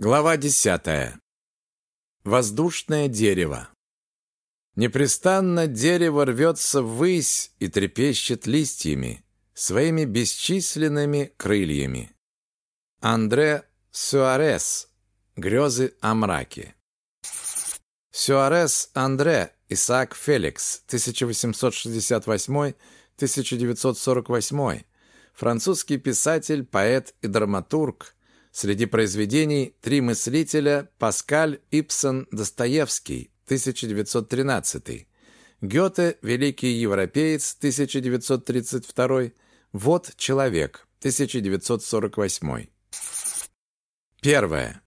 Глава десятая. Воздушное дерево. Непрестанно дерево рвется ввысь и трепещет листьями, своими бесчисленными крыльями. Андре Сюарес. Грезы о мраке. Сюарес Андре Исаак Феликс, 1868-1948, французский писатель, поэт и драматург – Среди произведений «Три мыслителя» Паскаль, Ипсон, Достоевский, 1913. Гёте, Великий европеец, 1932. Вот человек, 1948. Первое.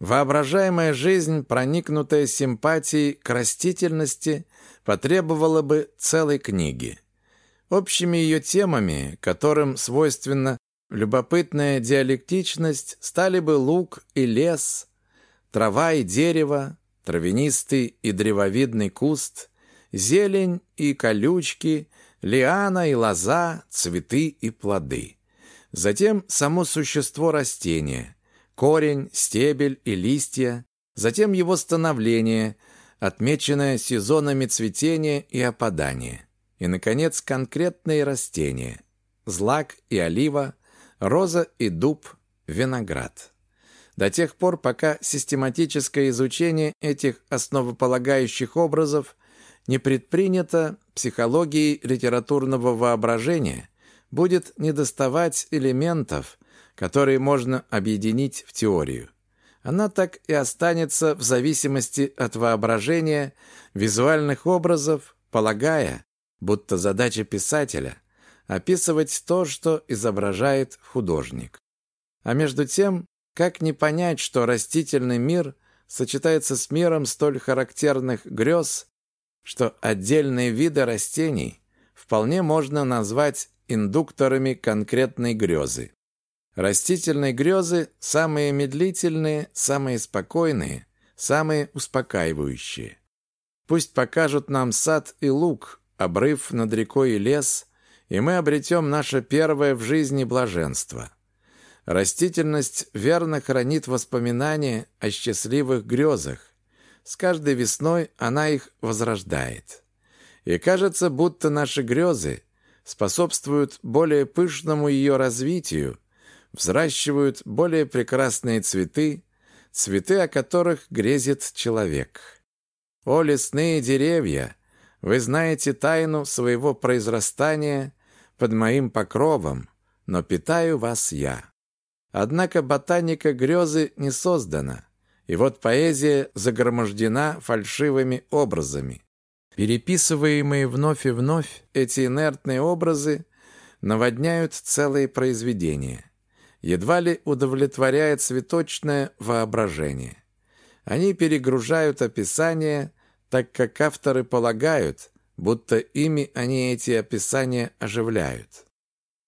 Воображаемая жизнь, проникнутая симпатией к растительности, потребовала бы целой книги. Общими ее темами, которым свойственно Любопытная диалектичность стали бы луг и лес, трава и дерево, травянистый и древовидный куст, зелень и колючки, лиана и лоза, цветы и плоды. Затем само существо растения, корень, стебель и листья, затем его становление, отмеченное сезонами цветения и опадания. И, наконец, конкретные растения – злак и олива, роза и дуб, виноград. До тех пор, пока систематическое изучение этих основополагающих образов не предпринято психологией литературного воображения, будет недоставать элементов, которые можно объединить в теорию. Она так и останется в зависимости от воображения визуальных образов, полагая, будто задача писателя – описывать то, что изображает художник. А между тем, как не понять, что растительный мир сочетается с миром столь характерных грез, что отдельные виды растений вполне можно назвать индукторами конкретной грезы. Растительные грезы самые медлительные, самые спокойные, самые успокаивающие. Пусть покажут нам сад и луг, обрыв над рекой и лес, и мы обретем наше первое в жизни блаженство. Растительность верно хранит воспоминания о счастливых грезах. С каждой весной она их возрождает. И кажется, будто наши грезы способствуют более пышному ее развитию, взращивают более прекрасные цветы, цветы, о которых грезит человек. О, лесные деревья! Вы знаете тайну своего произрастания под моим покровом, но питаю вас я. Однако ботаника грезы не создана, и вот поэзия загромождена фальшивыми образами. Переписываемые вновь и вновь эти инертные образы наводняют целые произведения. Едва ли удовлетворяет цветочное воображение. Они перегружают описание, так как авторы полагают, будто ими они эти описания оживляют.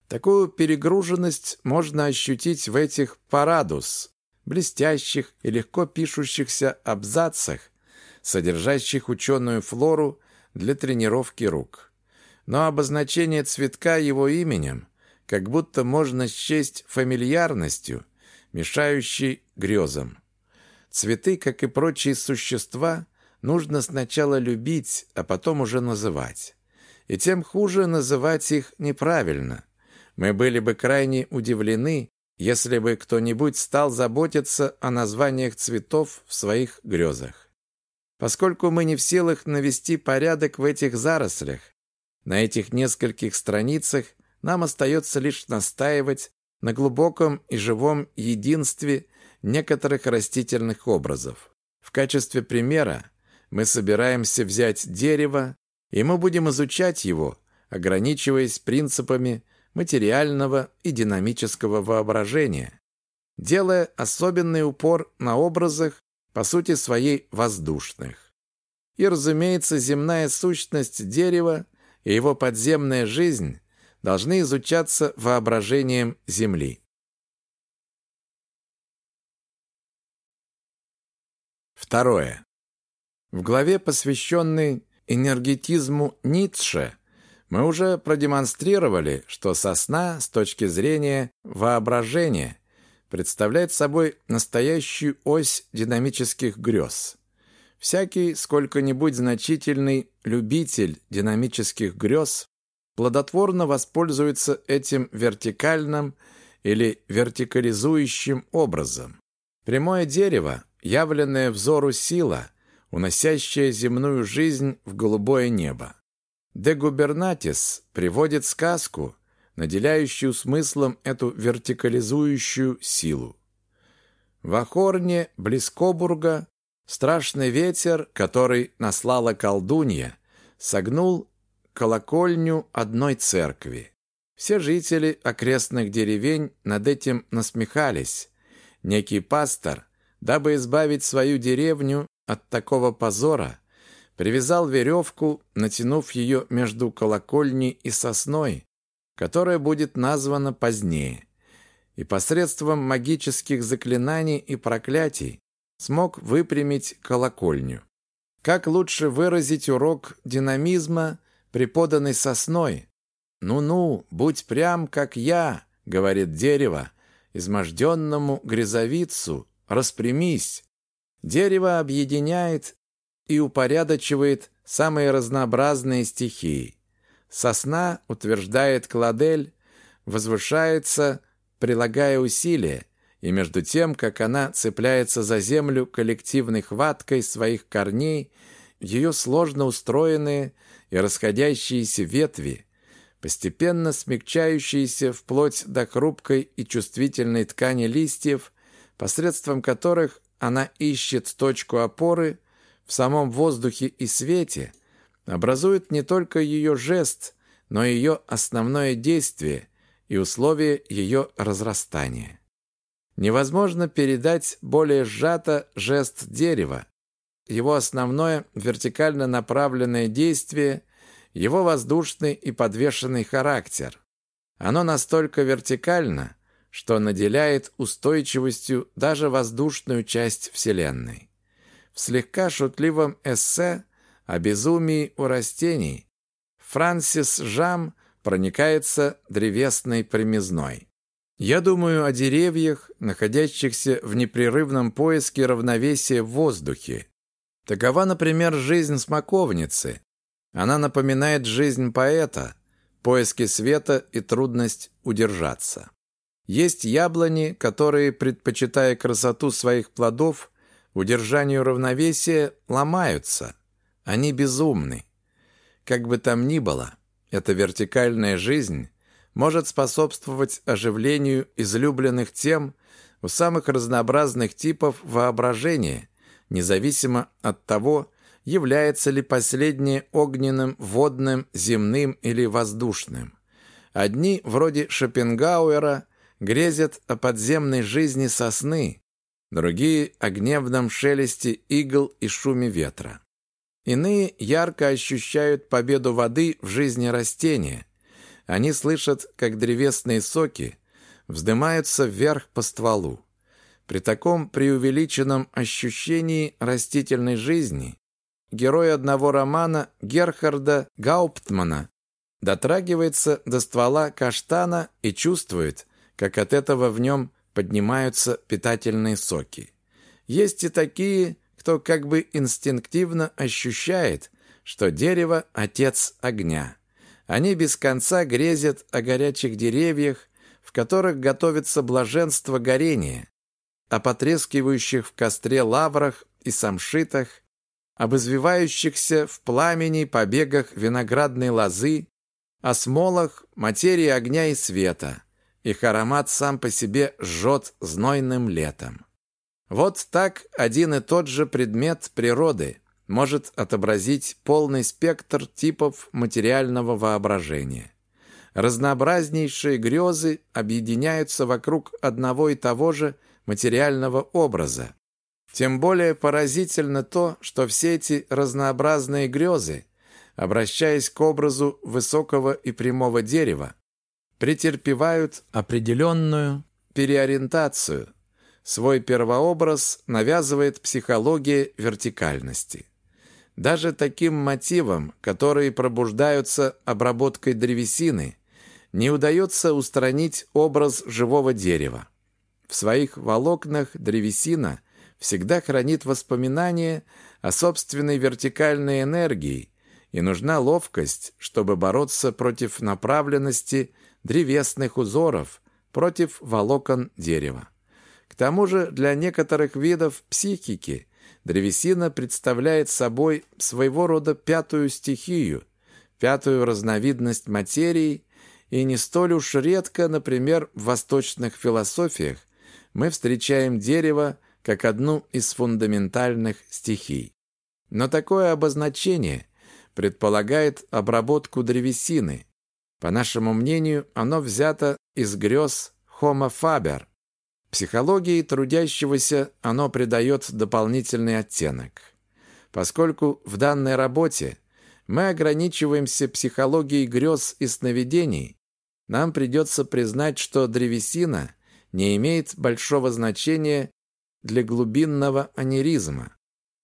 Такую перегруженность можно ощутить в этих парадус, блестящих и легко пишущихся абзацах, содержащих ученую флору для тренировки рук. Но обозначение цветка его именем как будто можно счесть фамильярностью, мешающей грезам. Цветы, как и прочие существа, нужно сначала любить, а потом уже называть. И тем хуже называть их неправильно. Мы были бы крайне удивлены, если бы кто-нибудь стал заботиться о названиях цветов в своих грезах. Поскольку мы не в силах навести порядок в этих зарослях, на этих нескольких страницах нам остается лишь настаивать на глубоком и живом единстве некоторых растительных образов. В качестве примера мы собираемся взять дерево, и мы будем изучать его, ограничиваясь принципами материального и динамического воображения, делая особенный упор на образах, по сути своей воздушных. И, разумеется, земная сущность дерева и его подземная жизнь должны изучаться воображением Земли. Второе. В главе, посвященной энергетизму Ницше, мы уже продемонстрировали, что сосна с точки зрения воображения представляет собой настоящую ось динамических грез. Всякий сколько-нибудь значительный любитель динамических грез плодотворно воспользуется этим вертикальным или вертикализующим образом. Прямое дерево, явленное взору сила, уносящая земную жизнь в голубое небо. Де Губернатис приводит сказку, наделяющую смыслом эту вертикализующую силу. В Ахорне, близ Кобурга, страшный ветер, который наслала колдунья, согнул колокольню одной церкви. Все жители окрестных деревень над этим насмехались. Некий пастор, дабы избавить свою деревню от такого позора, привязал веревку, натянув ее между колокольней и сосной, которая будет названа позднее, и посредством магических заклинаний и проклятий смог выпрямить колокольню. Как лучше выразить урок динамизма, преподанный сосной? «Ну-ну, будь прям, как я», — говорит дерево, изможденному грязовицу, распрямись. Дерево объединяет и упорядочивает самые разнообразные стихии. Сосна, утверждает Кладель, возвышается, прилагая усилия, и между тем, как она цепляется за землю коллективной хваткой своих корней, ее сложно устроенные и расходящиеся ветви, постепенно смягчающиеся вплоть до хрупкой и чувствительной ткани листьев, посредством которых она ищет точку опоры в самом воздухе и свете – образует не только ее жест, но и ее основное действие и условия ее разрастания. Невозможно передать более сжато жест дерева, его основное вертикально направленное действие, его воздушный и подвешенный характер. Оно настолько вертикально, что наделяет устойчивостью даже воздушную часть Вселенной. В слегка шутливом эссе о безумии у растений, Франсис Жам проникается древесной примизной. Я думаю о деревьях, находящихся в непрерывном поиске равновесия в воздухе. Такова, например, жизнь смоковницы. Она напоминает жизнь поэта, поиски света и трудность удержаться. Есть яблони, которые, предпочитая красоту своих плодов, удержанию равновесия, ломаются – они безумны. Как бы там ни было, эта вертикальная жизнь может способствовать оживлению излюбленных тем у самых разнообразных типов воображения, независимо от того, является ли последнее огненным, водным, земным или воздушным. Одни, вроде Шопенгауэра, грезят о подземной жизни сосны, другие – о гневном шелесте игл и шуме ветра. Иные ярко ощущают победу воды в жизни растения. Они слышат, как древесные соки вздымаются вверх по стволу. При таком преувеличенном ощущении растительной жизни герой одного романа Герхарда Гауптмана дотрагивается до ствола каштана и чувствует, как от этого в нем поднимаются питательные соки. Есть и такие, кто как бы инстинктивно ощущает, что дерево – отец огня. Они без конца грезят о горячих деревьях, в которых готовится блаженство горения, о потрескивающих в костре лаврах и самшитах, об извивающихся в пламени побегах виноградной лозы, о смолах, материи огня и света. Их аромат сам по себе жжет знойным летом. Вот так один и тот же предмет природы может отобразить полный спектр типов материального воображения. Разнообразнейшие грезы объединяются вокруг одного и того же материального образа. Тем более поразительно то, что все эти разнообразные грезы, обращаясь к образу высокого и прямого дерева, претерпевают определенную переориентацию – Свой первообраз навязывает психология вертикальности. Даже таким мотивам, которые пробуждаются обработкой древесины, не удается устранить образ живого дерева. в своих волокнах древесина всегда хранит воспоминания о собственной вертикальной энергии, и нужна ловкость, чтобы бороться против направленности древесных узоров, против волокон дерева. К тому же для некоторых видов психики древесина представляет собой своего рода пятую стихию, пятую разновидность материи, и не столь уж редко, например, в восточных философиях мы встречаем дерево как одну из фундаментальных стихий. Но такое обозначение предполагает обработку древесины. По нашему мнению, оно взято из грез Homo faber. Психологии трудящегося оно придает дополнительный оттенок. Поскольку в данной работе мы ограничиваемся психологией грез и сновидений, нам придется признать, что древесина не имеет большого значения для глубинного анеризма.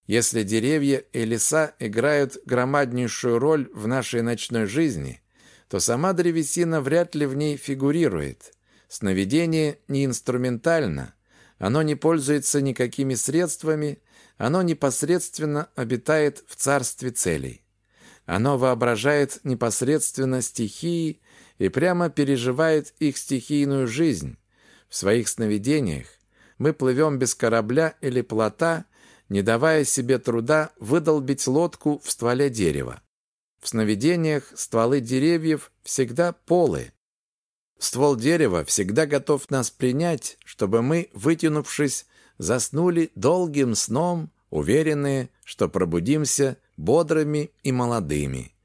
Если деревья и леса играют громаднейшую роль в нашей ночной жизни, то сама древесина вряд ли в ней фигурирует. Сновидение не инструментально, оно не пользуется никакими средствами, оно непосредственно обитает в царстве целей. Оно воображает непосредственно стихии и прямо переживает их стихийную жизнь. В своих сновидениях мы плывем без корабля или плота, не давая себе труда выдолбить лодку в стволе дерева. В сновидениях стволы деревьев всегда полы. Ствол дерева всегда готов нас принять, чтобы мы, вытянувшись, заснули долгим сном, уверенные, что пробудимся бодрыми и молодыми.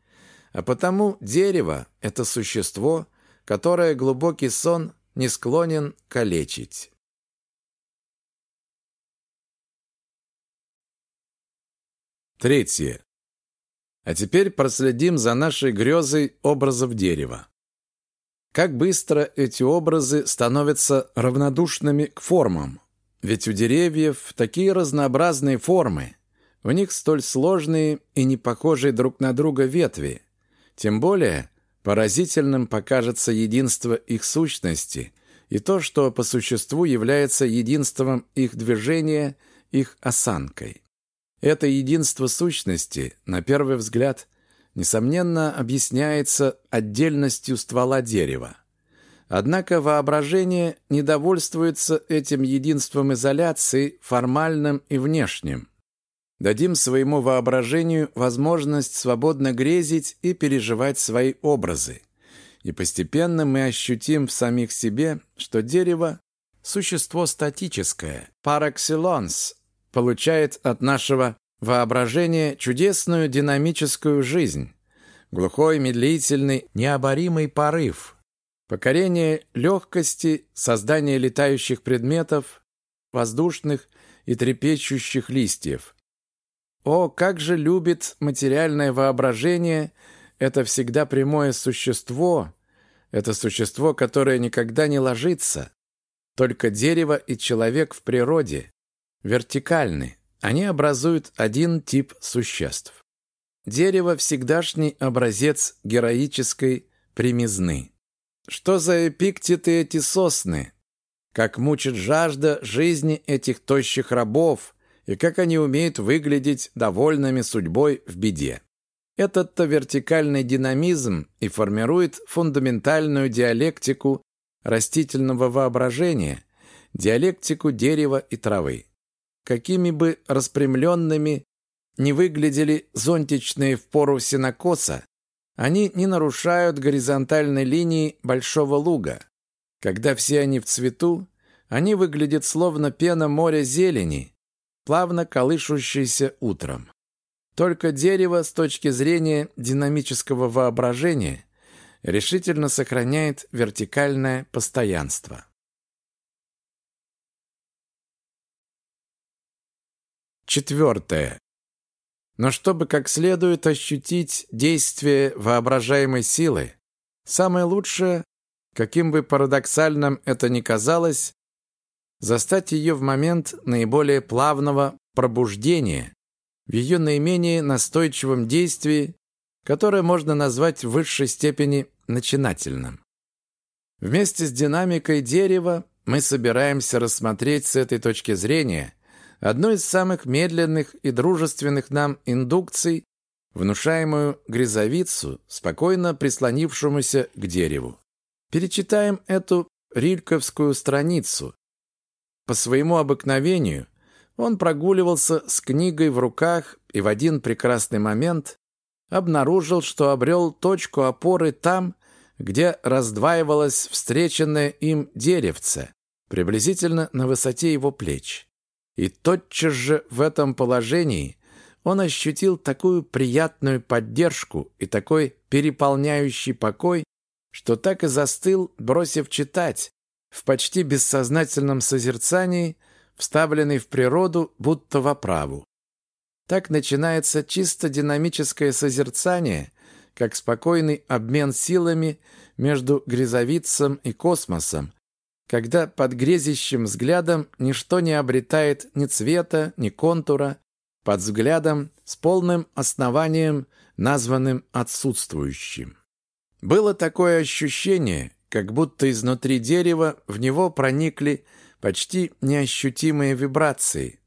А потому дерево – это существо, которое глубокий сон не склонен калечить. Третье. А теперь проследим за нашей грезой образов дерева. Как быстро эти образы становятся равнодушными к формам. Ведь у деревьев такие разнообразные формы. У них столь сложные и не похожие друг на друга ветви. Тем более поразительным покажется единство их сущности и то, что по существу является единством их движения, их осанкой. Это единство сущности, на первый взгляд, несомненно объясняется отдельностью ствола дерева. Однако воображение недовольствуется этим единством изоляции формальным и внешним. Дадим своему воображению возможность свободно грезить и переживать свои образы. И постепенно мы ощутим в самих себе, что дерево – существо статическое, excellence, получает от нашего воображения чудесную динамическую жизнь, глухой, медлительный, необоримый порыв, покорение легкости, создание летающих предметов, воздушных и трепещущих листьев. О, как же любит материальное воображение это всегда прямое существо, это существо, которое никогда не ложится, только дерево и человек в природе, вертикальны. Они образуют один тип существ. Дерево – всегдашний образец героической примизны. Что за эпиктеты эти сосны? Как мучит жажда жизни этих тощих рабов, и как они умеют выглядеть довольными судьбой в беде. Этот-то вертикальный динамизм и формирует фундаментальную диалектику растительного воображения, диалектику дерева и травы какими бы распрямленными не выглядели зонтичные в пору сенокоса, они не нарушают горизонтальной линии большого луга. Когда все они в цвету, они выглядят словно пена моря зелени, плавно колышущейся утром. Только дерево с точки зрения динамического воображения решительно сохраняет вертикальное постоянство. Четвертое. Но чтобы как следует ощутить действие воображаемой силы, самое лучшее, каким бы парадоксальным это ни казалось, застать ее в момент наиболее плавного пробуждения, в ее наименее настойчивом действии, которое можно назвать в высшей степени начинательным. Вместе с динамикой дерева мы собираемся рассмотреть с этой точки зрения одну из самых медленных и дружественных нам индукций, внушаемую грязовицу, спокойно прислонившемуся к дереву. Перечитаем эту рильковскую страницу. По своему обыкновению он прогуливался с книгой в руках и в один прекрасный момент обнаружил, что обрел точку опоры там, где раздваивалось встреченное им деревце, приблизительно на высоте его плеч. И тотчас же в этом положении он ощутил такую приятную поддержку и такой переполняющий покой, что так и застыл, бросив читать, в почти бессознательном созерцании, вставленный в природу, будто в оправу. Так начинается чисто динамическое созерцание, как спокойный обмен силами между грязовицем и космосом, когда под грезящим взглядом ничто не обретает ни цвета, ни контура, под взглядом с полным основанием, названным отсутствующим. Было такое ощущение, как будто изнутри дерева в него проникли почти неощутимые вибрации.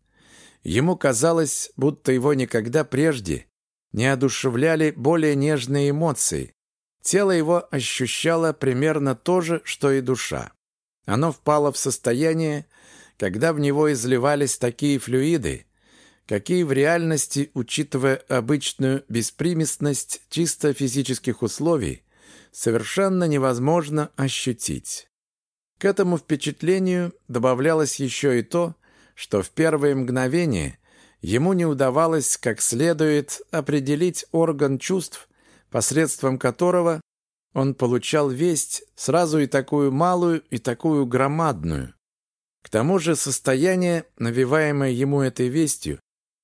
Ему казалось, будто его никогда прежде не одушевляли более нежные эмоции. Тело его ощущало примерно то же, что и душа. Оно впало в состояние, когда в него изливались такие флюиды, какие в реальности, учитывая обычную беспримесность чисто физических условий, совершенно невозможно ощутить. К этому впечатлению добавлялось еще и то, что в первые мгновения ему не удавалось как следует определить орган чувств, посредством которого он получал весть сразу и такую малую, и такую громадную. К тому же состояние, навиваемое ему этой вестью,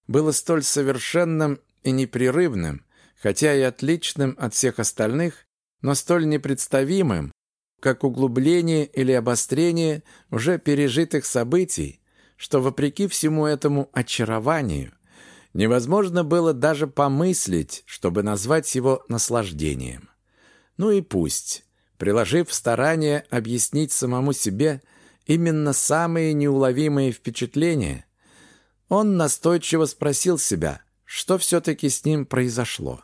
было столь совершенным и непрерывным, хотя и отличным от всех остальных, но столь непредставимым, как углубление или обострение уже пережитых событий, что, вопреки всему этому очарованию, невозможно было даже помыслить, чтобы назвать его наслаждением. Ну и пусть, приложив старание объяснить самому себе именно самые неуловимые впечатления, он настойчиво спросил себя, что все-таки с ним произошло,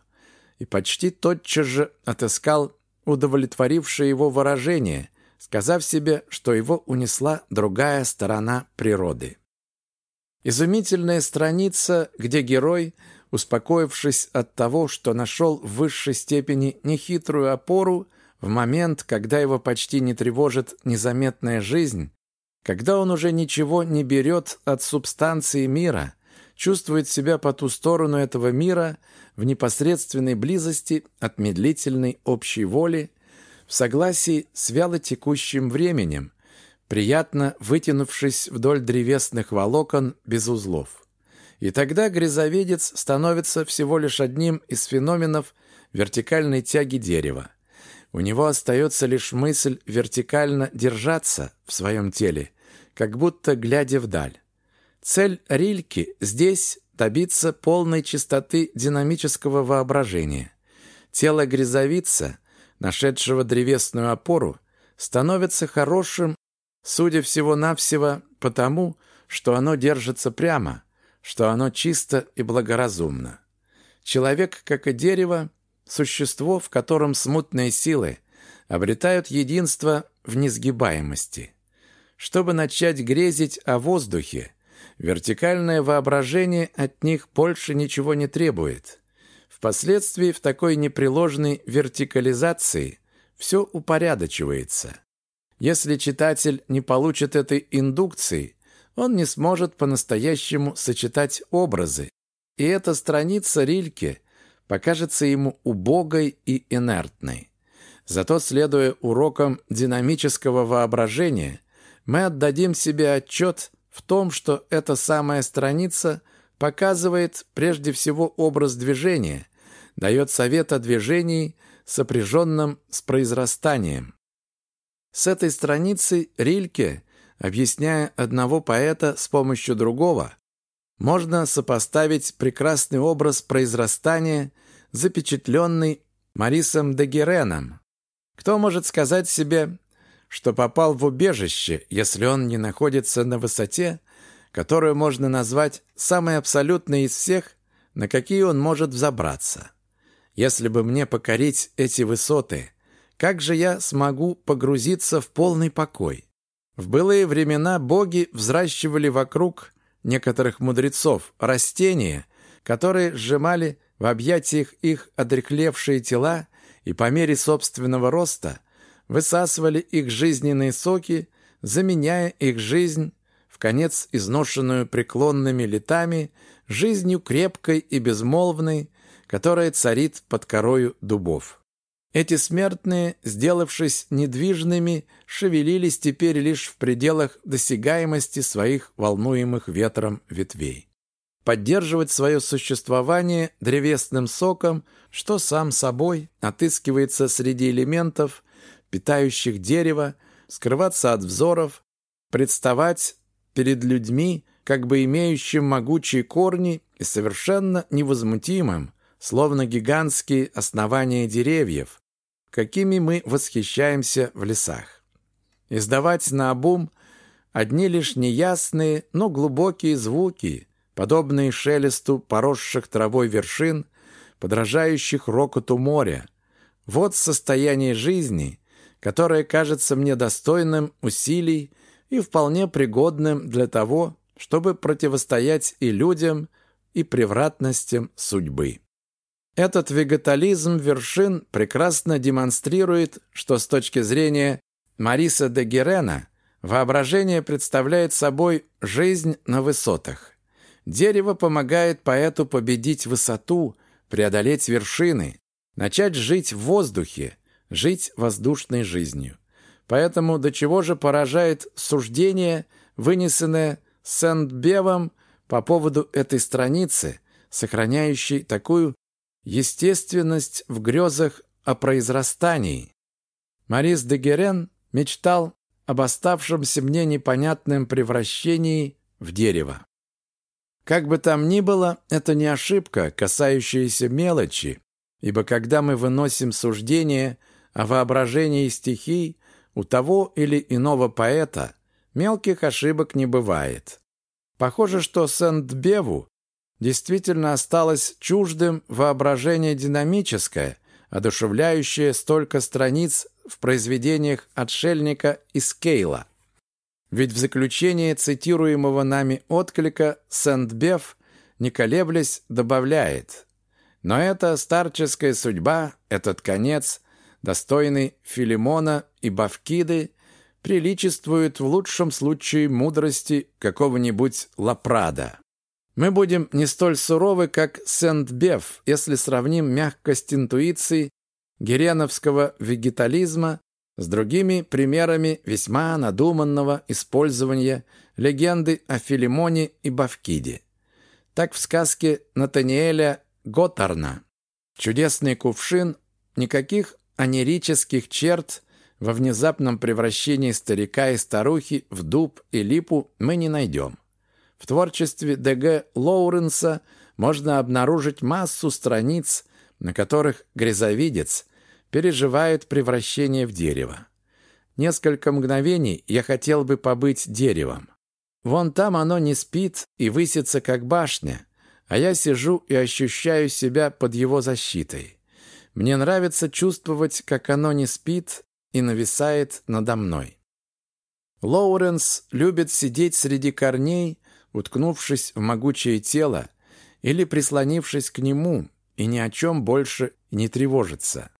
и почти тотчас же отыскал удовлетворившее его выражение, сказав себе, что его унесла другая сторона природы. Изумительная страница, где герой, успокоившись от того, что нашел в высшей степени нехитрую опору, в момент, когда его почти не тревожит незаметная жизнь, когда он уже ничего не берет от субстанции мира, чувствует себя по ту сторону этого мира в непосредственной близости от медлительной общей воли, в согласии с вялотекущим временем, приятно вытянувшись вдоль древесных волокон без узлов. И тогда грязоведец становится всего лишь одним из феноменов вертикальной тяги дерева. У него остается лишь мысль вертикально держаться в своем теле, как будто глядя вдаль. Цель Рильки здесь добиться полной чистоты динамического воображения. Тело грязовица нашедшего древесную опору, становится хорошим, судя всего-навсего, потому, что оно держится прямо, что оно чисто и благоразумно. Человек, как и дерево, существо, в котором смутные силы обретают единство в несгибаемости. Чтобы начать грезить о воздухе, вертикальное воображение от них больше ничего не требует. Впоследствии в такой непреложной вертикализации все упорядочивается. Если читатель не получит этой индукции, он не сможет по-настоящему сочетать образы, и эта страница Рильке покажется ему убогой и инертной. Зато, следуя урокам динамического воображения, мы отдадим себе отчет в том, что эта самая страница – показывает прежде всего образ движения, дает совет о движении, сопряженном с произрастанием. С этой страницы Рильке, объясняя одного поэта с помощью другого, можно сопоставить прекрасный образ произрастания, запечатленный Марисом де Гереном. Кто может сказать себе, что попал в убежище, если он не находится на высоте, которую можно назвать самой абсолютной из всех, на какие он может взобраться. Если бы мне покорить эти высоты, как же я смогу погрузиться в полный покой? В былые времена боги взращивали вокруг некоторых мудрецов растения, которые сжимали в объятиях их одрехлевшие тела и по мере собственного роста высасывали их жизненные соки, заменяя их жизнь, в конец изношенную преклонными летами, жизнью крепкой и безмолвной, которая царит под корою дубов. Эти смертные, сделавшись недвижными, шевелились теперь лишь в пределах досягаемости своих волнуемых ветром ветвей. Поддерживать свое существование древесным соком, что сам собой отыскивается среди элементов, питающих дерево, скрываться от взоров, представать перед людьми, как бы имеющим могучие корни и совершенно невозмутимым, словно гигантские основания деревьев, какими мы восхищаемся в лесах. Издавать наобум одни лишь неясные, но глубокие звуки, подобные шелесту поросших травой вершин, подражающих рокоту моря. Вот состояние жизни, которое кажется мне достойным усилий и вполне пригодным для того, чтобы противостоять и людям, и превратностям судьбы. Этот вегетализм вершин прекрасно демонстрирует, что с точки зрения Мариса де Герена воображение представляет собой жизнь на высотах. Дерево помогает поэту победить высоту, преодолеть вершины, начать жить в воздухе, жить воздушной жизнью. Поэтому до чего же поражает суждение, вынесенное Сент-Бевом по поводу этой страницы, сохраняющей такую естественность в грезах о произрастании. Марис де Герен мечтал об оставшемся мне непонятном превращении в дерево. Как бы там ни было, это не ошибка, касающаяся мелочи, ибо когда мы выносим суждение о воображении стихий у того или иного поэта, мелких ошибок не бывает. Похоже, что Сент-Беву действительно осталось чуждым воображение динамическое, одушевляющее столько страниц в произведениях отшельника и Скейла. Ведь в заключение цитируемого нами отклика Сент-Беф, не колеблясь, добавляет «Но эта старческая судьба, этот конец, достойный Филимона и Бавкиды, приличествует в лучшем случае мудрости какого-нибудь Лапрада». Мы будем не столь суровы, как Сент-Беф, если сравним мягкость интуиции гереновского вегетализма с другими примерами весьма надуманного использования легенды о Филимоне и Бавкиде. Так в сказке Натаниэля Готарна «Чудесный кувшин» никаких анерических черт во внезапном превращении старика и старухи в дуб и липу мы не найдем. В творчестве Д.Г. Лоуренса можно обнаружить массу страниц, на которых грязовидец переживает превращение в дерево. Несколько мгновений я хотел бы побыть деревом. Вон там оно не спит и высится, как башня, а я сижу и ощущаю себя под его защитой. Мне нравится чувствовать, как оно не спит и нависает надо мной. Лоуренс любит сидеть среди корней, уткнувшись в могучее тело или прислонившись к нему и ни о чем больше не тревожиться.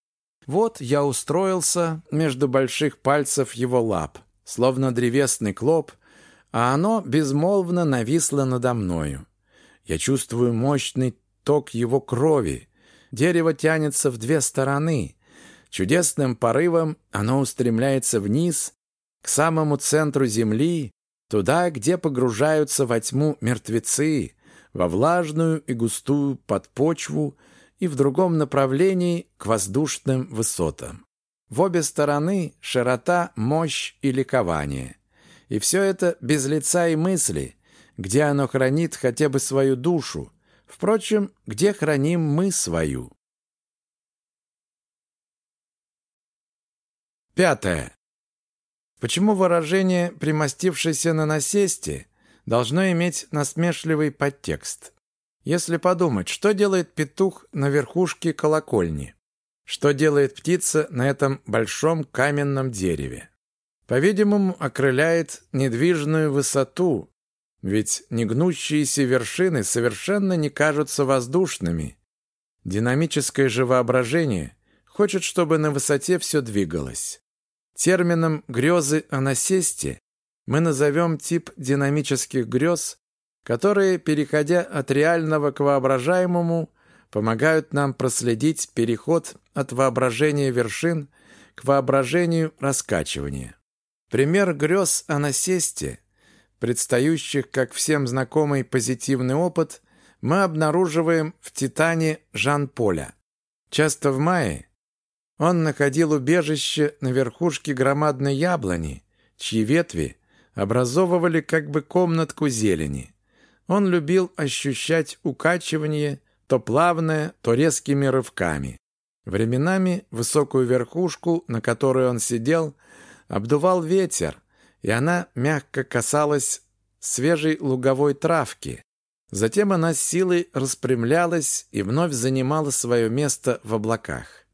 Вот я устроился между больших пальцев его лап, словно древесный клоп, а оно безмолвно нависло надо мною. Я чувствую мощный ток его крови. Дерево тянется в две стороны. Чудесным порывом оно устремляется вниз, к самому центру земли, Туда, где погружаются во тьму мертвецы, во влажную и густую подпочву и в другом направлении к воздушным высотам. В обе стороны широта, мощь и ликование. И все это без лица и мысли, где оно хранит хотя бы свою душу, впрочем, где храним мы свою. Пятое. Почему выражение «примостившийся на насесте» должно иметь насмешливый подтекст? Если подумать, что делает петух на верхушке колокольни? Что делает птица на этом большом каменном дереве? По-видимому, окрыляет недвижную высоту, ведь негнущиеся вершины совершенно не кажутся воздушными. Динамическое же воображение хочет, чтобы на высоте все двигалось. Термином «грезы о насесте» мы назовем тип динамических грез, которые, переходя от реального к воображаемому, помогают нам проследить переход от воображения вершин к воображению раскачивания. Пример грез о насесте, предстающих как всем знакомый позитивный опыт, мы обнаруживаем в «Титане» Жан-Поля. Часто в мае он находил убежище на верхушке громадной яблони, чьи ветви образовывали как бы комнатку зелени. Он любил ощущать укачивание то плавное, то резкими рывками. Временами высокую верхушку, на которой он сидел, обдувал ветер, и она мягко касалась свежей луговой травки. Затем она с силой распрямлялась и вновь занимала свое место в облаках.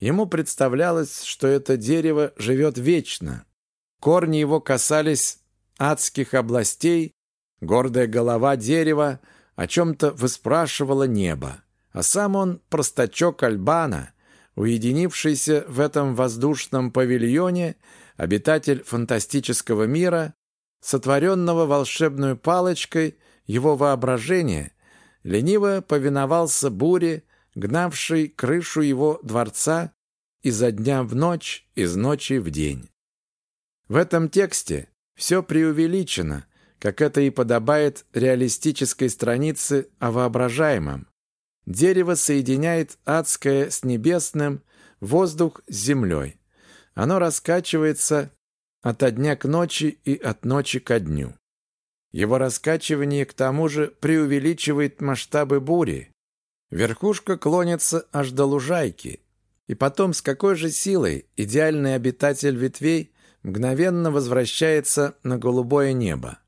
Ему представлялось, что это дерево живет вечно. Корни его касались адских областей, гордая голова дерева о чем-то выспрашивала небо, а сам он простачок Альбана, уединившийся в этом воздушном павильоне, обитатель фантастического мира, сотворенного волшебной палочкой его воображения, лениво повиновался буре, гнавший крышу его дворца изо дня в ночь, из ночи в день. В этом тексте все преувеличено, как это и подобает реалистической странице о воображаемом. Дерево соединяет адское с небесным, воздух с землей. Оно раскачивается от дня к ночи и от ночи ко дню. Его раскачивание к тому же преувеличивает масштабы бури, Верхушка клонится аж до лужайки. И потом, с какой же силой идеальный обитатель ветвей мгновенно возвращается на голубое небо.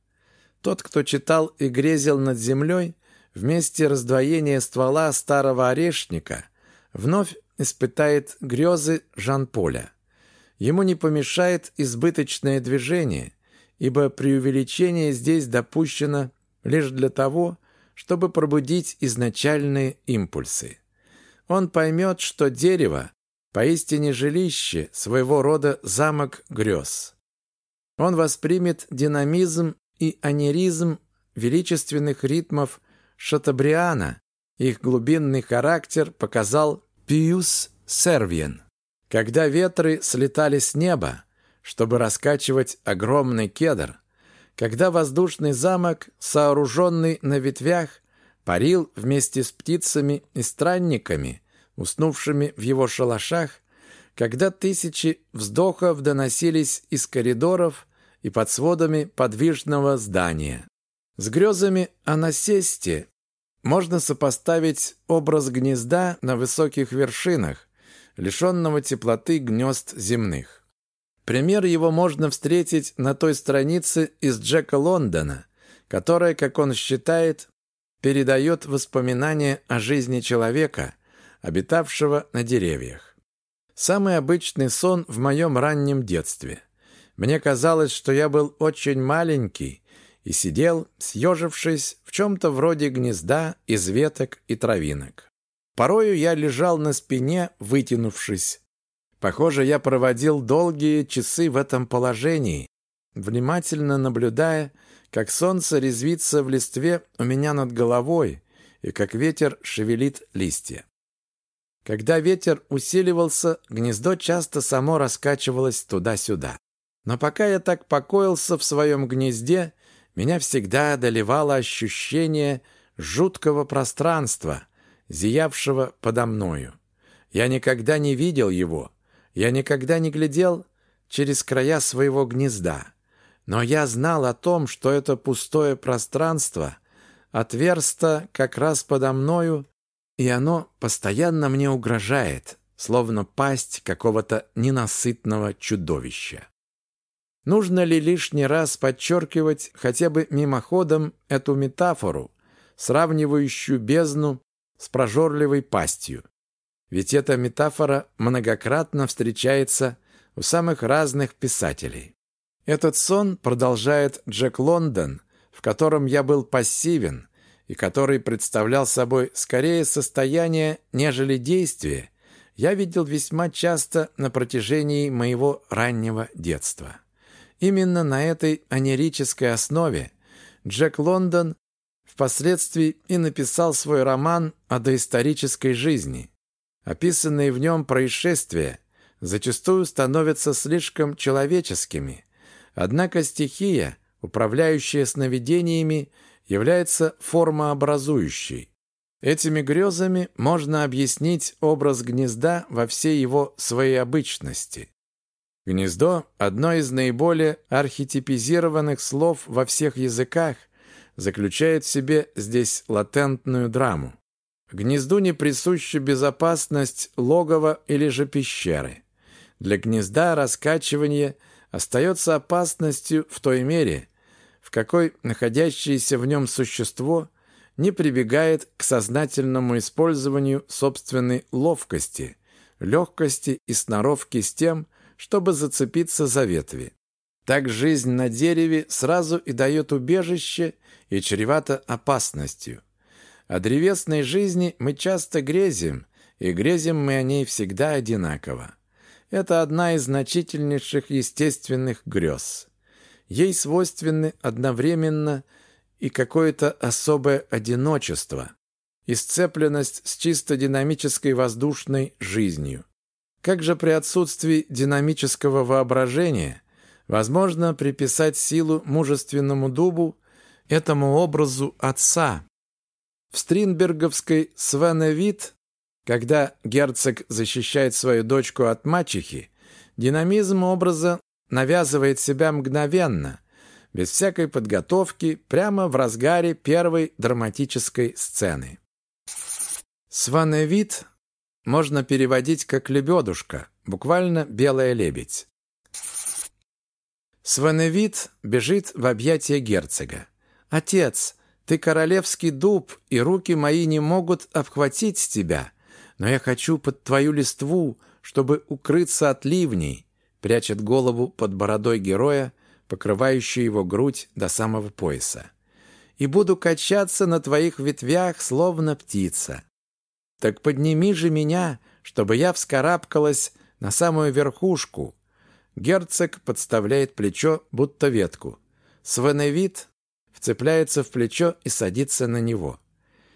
Тот, кто читал и грезил над землей, вместе раздвоения ствола старого орешника, вновь испытает грезы Жан-Поля. Ему не помешает избыточное движение, ибо преувеличение здесь допущено лишь для того, чтобы пробудить изначальные импульсы. Он поймет, что дерево поистине жилище, своего рода замок грез. Он воспримет динамизм и анеризм величественных ритмов Шатабриана, их глубинный характер показал Пиус Сервиен. Когда ветры слетали с неба, чтобы раскачивать огромный кедр, когда воздушный замок, сооруженный на ветвях, парил вместе с птицами и странниками, уснувшими в его шалашах, когда тысячи вздохов доносились из коридоров и под сводами подвижного здания. С грезами о насесте можно сопоставить образ гнезда на высоких вершинах, лишенного теплоты гнезд земных. Пример его можно встретить на той странице из Джека Лондона, которая, как он считает, передает воспоминания о жизни человека, обитавшего на деревьях. Самый обычный сон в моем раннем детстве. Мне казалось, что я был очень маленький и сидел, съежившись в чем-то вроде гнезда из веток и травинок. Порою я лежал на спине, вытянувшись, Похоже, я проводил долгие часы в этом положении, внимательно наблюдая, как солнце резвится в листве у меня над головой и как ветер шевелит листья. Когда ветер усиливался, гнездо часто само раскачивалось туда-сюда. Но пока я так покоился в своем гнезде, меня всегда одолевало ощущение жуткого пространства, зиявшего подо мною. Я никогда не видел его, я никогда не глядел через края своего гнезда, но я знал о том, что это пустое пространство отверсто как раз подо мною, и оно постоянно мне угрожает, словно пасть какого-то ненасытного чудовища. Нужно ли лишний раз подчеркивать хотя бы мимоходом эту метафору, сравнивающую бездну с прожорливой пастью? Ведь эта метафора многократно встречается у самых разных писателей. Этот сон, продолжает Джек Лондон, в котором я был пассивен и который представлял собой скорее состояние, нежели действие, я видел весьма часто на протяжении моего раннего детства. Именно на этой анерической основе Джек Лондон впоследствии и написал свой роман о доисторической жизни. Описанные в нем происшествия зачастую становятся слишком человеческими, однако стихия, управляющая сновидениями, является формообразующей. Этими грезами можно объяснить образ гнезда во всей его своей обычности. Гнездо – одно из наиболее архетипизированных слов во всех языках, заключает в себе здесь латентную драму. Гнезду не присуща безопасность логова или же пещеры. Для гнезда раскачивание остается опасностью в той мере, в какой находящееся в нем существо не прибегает к сознательному использованию собственной ловкости, легкости и сноровки с тем, чтобы зацепиться за ветви. Так жизнь на дереве сразу и дает убежище и чревата опасностью. О древесной жизни мы часто грезим, и грезим мы о ней всегда одинаково. Это одна из значительнейших естественных грез. Ей свойственны одновременно и какое-то особое одиночество, и сцепленность с чисто динамической воздушной жизнью. Как же при отсутствии динамического воображения возможно приписать силу мужественному дубу, этому образу отца? В Стринберговской «Свеневит», когда герцог защищает свою дочку от мачехи, динамизм образа навязывает себя мгновенно, без всякой подготовки, прямо в разгаре первой драматической сцены. Сваневит можно переводить как «лебедушка», буквально «белая лебедь». Сваневит бежит в объятия герцога. «Отец, ты королевский дуб, и руки мои не могут обхватить тебя, но я хочу под твою листву, чтобы укрыться от ливней», прячет голову под бородой героя, покрывающую его грудь до самого пояса. «И буду качаться на твоих ветвях, словно птица. Так подними же меня, чтобы я вскарабкалась на самую верхушку. Герцог подставляет плечо, будто ветку. Свеневит вцепляется в плечо и садится на него.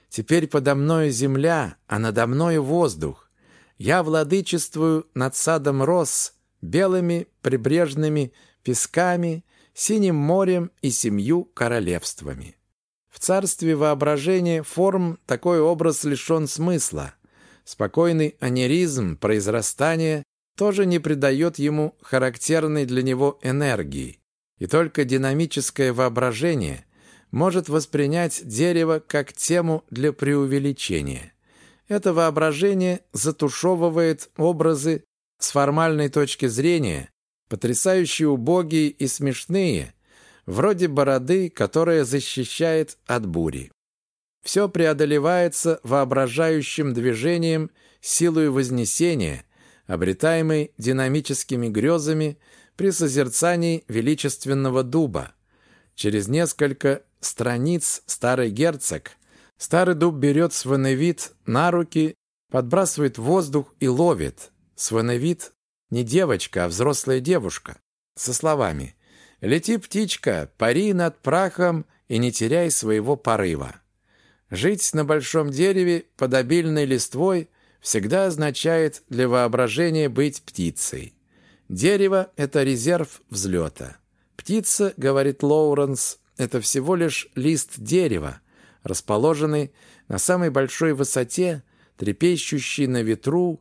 Теперь подо мною земля, а надо мною воздух. Я владычествую над садом роз, белыми прибрежными песками, синим морем и семью королевствами. В царстве воображения форм такой образ лишен смысла. Спокойный анеризм произрастания тоже не придает ему характерной для него энергии. И только динамическое воображение может воспринять дерево как тему для преувеличения. Это воображение затушевывает образы с формальной точки зрения, потрясающе убогие и смешные, вроде бороды, которая защищает от бури. Все преодолевается воображающим движением силой вознесения, обретаемой динамическими грезами при созерцании величественного дуба. Через несколько страниц старый герцог, старый дуб берет свиновид на руки, подбрасывает воздух и ловит. Свиновид не девочка, а взрослая девушка, со словами Лети, птичка, пари над прахом и не теряй своего порыва. Жить на большом дереве под обильной листвой всегда означает для воображения быть птицей. Дерево – это резерв взлета. Птица, говорит Лоуренс, это всего лишь лист дерева, расположенный на самой большой высоте, трепещущий на ветру,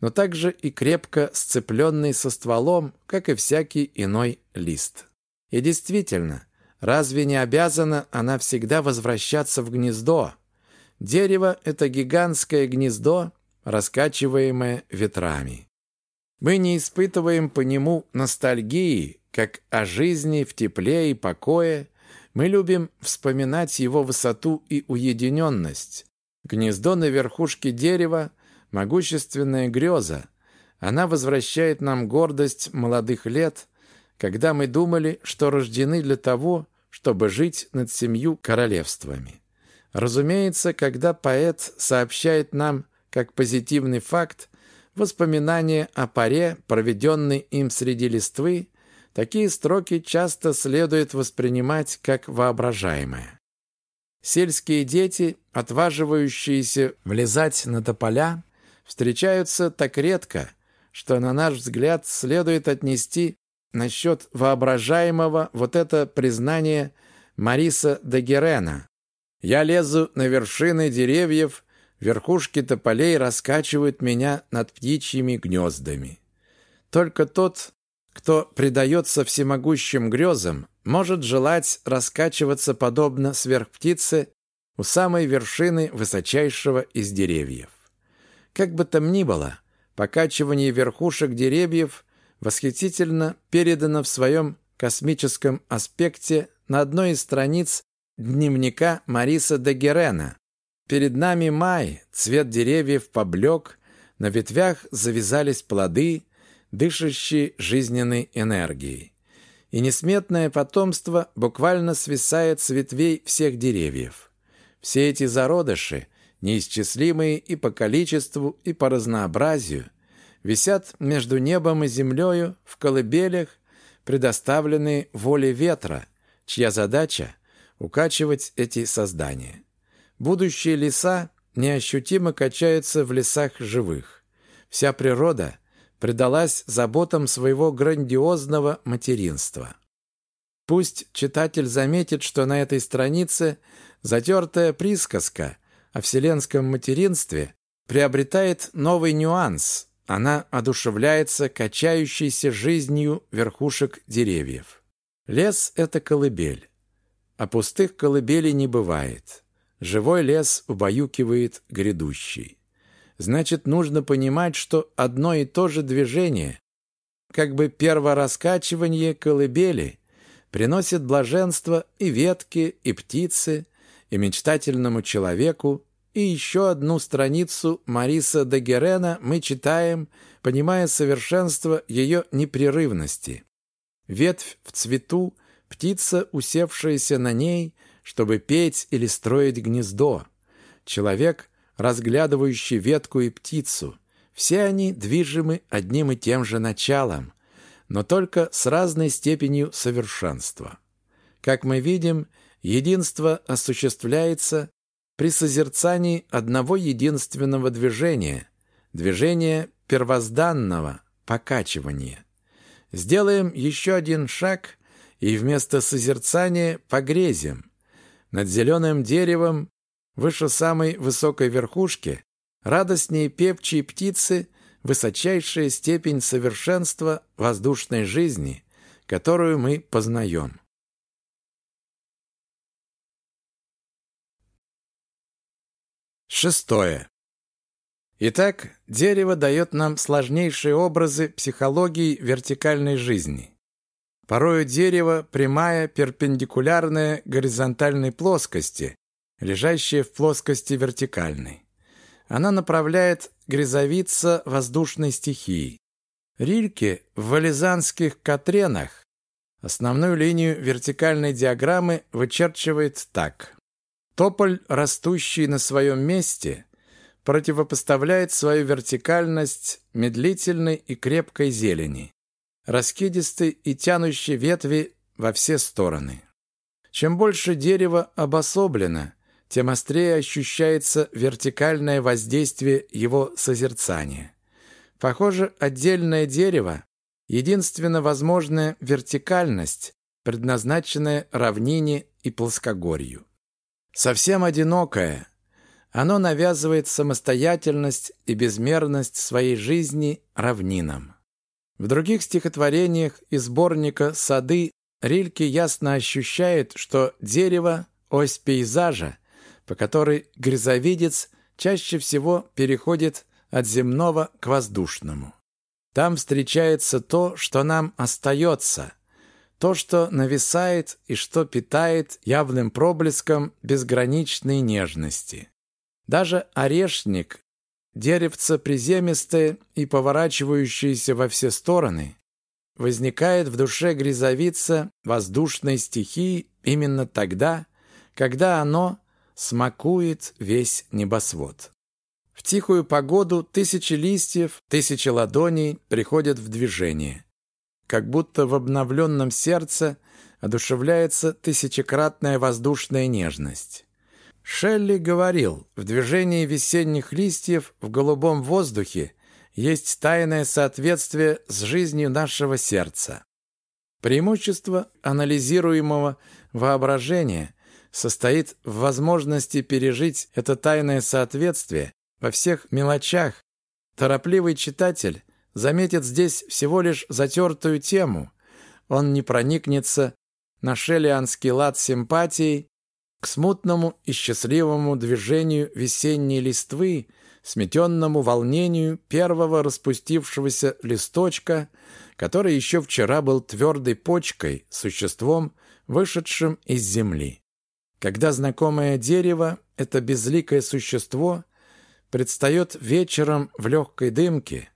но также и крепко сцепленный со стволом, как и всякий иной лист. И действительно, разве не обязана она всегда возвращаться в гнездо? Дерево — это гигантское гнездо, раскачиваемое ветрами. Мы не испытываем по нему ностальгии, как о жизни в тепле и покое, мы любим вспоминать его высоту и уединенность. Гнездо на верхушке дерева – могущественная греза. Она возвращает нам гордость молодых лет, когда мы думали, что рождены для того, чтобы жить над семью королевствами. Разумеется, когда поэт сообщает нам, как позитивный факт, воспоминания о паре, проведенной им среди листвы, такие строки часто следует воспринимать как воображаемое. Сельские дети, отваживающиеся влезать на тополя, встречаются так редко, что, на наш взгляд, следует отнести насчет воображаемого вот это признание Мариса де Герена. «Я лезу на вершины деревьев, верхушки тополей раскачивают меня над птичьими гнездами». Только тот, кто предается всемогущим грезам, может желать раскачиваться подобно сверхптице у самой вершины высочайшего из деревьев. Как бы там ни было, покачивание верхушек деревьев восхитительно передано в своем космическом аспекте на одной из страниц дневника Мариса де Герена. Перед нами май, цвет деревьев поблек, на ветвях завязались плоды, дышащие жизненной энергией. И несметное потомство буквально свисает с ветвей всех деревьев. Все эти зародыши, неисчислимые и по количеству, и по разнообразию, висят между небом и землею в колыбелях, предоставленные воле ветра, чья задача – укачивать эти создания. Будущие леса неощутимо качаются в лесах живых. Вся природа предалась заботам своего грандиозного материнства. Пусть читатель заметит, что на этой странице затертая присказка о вселенском материнстве приобретает новый нюанс. Она одушевляется качающейся жизнью верхушек деревьев. Лес — это колыбель. А пустых колыбелей не бывает. Живой лес убаюкивает грядущий. Значит, нужно понимать, что одно и то же движение, как бы первораскачивание колыбели, приносит блаженство и ветке, и птице, и мечтательному человеку, и еще одну страницу Мариса де Герена мы читаем, понимая совершенство ее непрерывности. Ветвь в цвету, птица, усевшаяся на ней, чтобы петь или строить гнездо. Человек, разглядывающий ветку и птицу. Все они движимы одним и тем же началом, но только с разной степенью совершенства. Как мы видим, единство осуществляется при созерцании одного единственного движения, движения первозданного, покачивания. Сделаем еще один шаг и вместо созерцания погрезим. Над зеленым деревом выше самой высокой верхушки, радостнее певчие птицы, высочайшая степень совершенства воздушной жизни, которую мы познаем. Шестое. Итак, дерево дает нам сложнейшие образы психологии вертикальной жизни. Порою дерево прямая, перпендикулярная горизонтальной плоскости, лежащая в плоскости вертикальной. Она направляет грязовица воздушной стихии. Рильке в вализанских Катренах основную линию вертикальной диаграммы вычерчивает так. Тополь, растущий на своем месте, противопоставляет свою вертикальность медлительной и крепкой зелени, раскидистой и тянущей ветви во все стороны. Чем больше дерево обособлено, тем острее ощущается вертикальное воздействие его созерцания. Похоже, отдельное дерево – единственно возможная вертикальность, предназначенная равнине и плоскогорью. Совсем одинокое, оно навязывает самостоятельность и безмерность своей жизни равнинам. В других стихотворениях из сборника «Сады» Рильке ясно ощущает, что дерево – ось пейзажа, по которой грязовидец чаще всего переходит от земного к воздушному. Там встречается то, что нам остается, то, что нависает и что питает явным проблеском безграничной нежности. Даже орешник, деревце приземистое и поворачивающееся во все стороны, возникает в душе грязовица воздушной стихии именно тогда, когда оно смакует весь небосвод. В тихую погоду тысячи листьев, тысячи ладоней приходят в движение. Как будто в обновленном сердце одушевляется тысячекратная воздушная нежность. Шелли говорил, в движении весенних листьев в голубом воздухе есть тайное соответствие с жизнью нашего сердца. Преимущество анализируемого воображения состоит в возможности пережить это тайное соответствие во всех мелочах. Торопливый читатель заметит здесь всего лишь затертую тему. Он не проникнется на шеллианский лад симпатией к смутному и счастливому движению весенней листвы, сметенному волнению первого распустившегося листочка, который еще вчера был твердой почкой, существом, вышедшим из земли. Когда знакомое дерево, это безликое существо, предстает вечером в легкой дымке,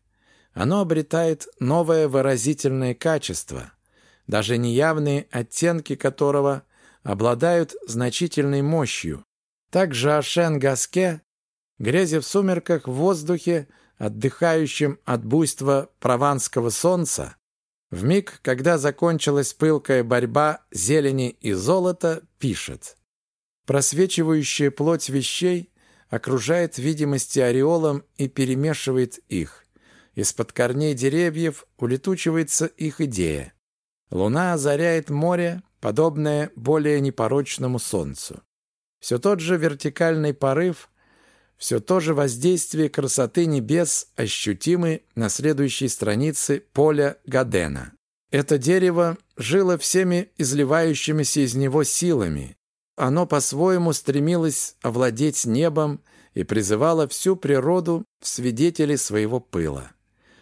оно обретает новое выразительное качество, даже неявные оттенки которого обладают значительной мощью. Также Ашен Гаске, грязя в сумерках в воздухе, отдыхающем от буйства прованского солнца, в миг, когда закончилась пылкая борьба зелени и золота, пишет «Просвечивающая плоть вещей окружает видимости ореолом и перемешивает их. Из-под корней деревьев улетучивается их идея. Луна озаряет море, подобное более непорочному солнцу. Все тот же вертикальный порыв, все то же воздействие красоты небес ощутимы на следующей странице поля Гадена. Это дерево жило всеми изливающимися из него силами, оно по-своему стремилось овладеть небом и призывало всю природу в свидетели своего пыла.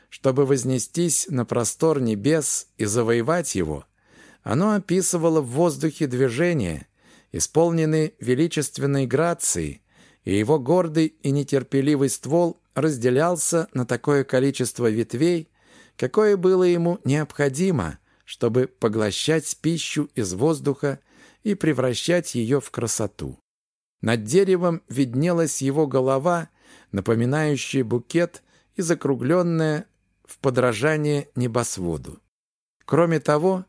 Чтобы вознестись на простор небес и завоевать его, оно описывало в воздухе движения, исполненные величественной грацией, и его гордый и нетерпеливый ствол разделялся на такое количество ветвей, какое было ему необходимо, чтобы поглощать пищу из воздуха и превращать ее в красоту. Над деревом виднелась его голова, напоминающая букет и закругленная в подражание небосводу. Кроме того,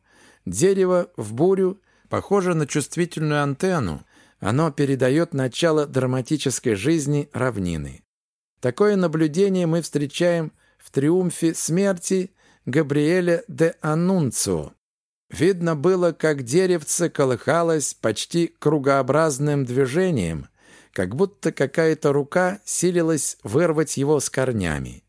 дерево в бурю похоже на чувствительную антенну, оно передает начало драматической жизни равнины. Такое наблюдение мы встречаем в «Триумфе смерти» Габриэля де Анунцио, Видно было, как деревце колыхалось почти кругообразным движением, как будто какая-то рука силилась вырвать его с корнями.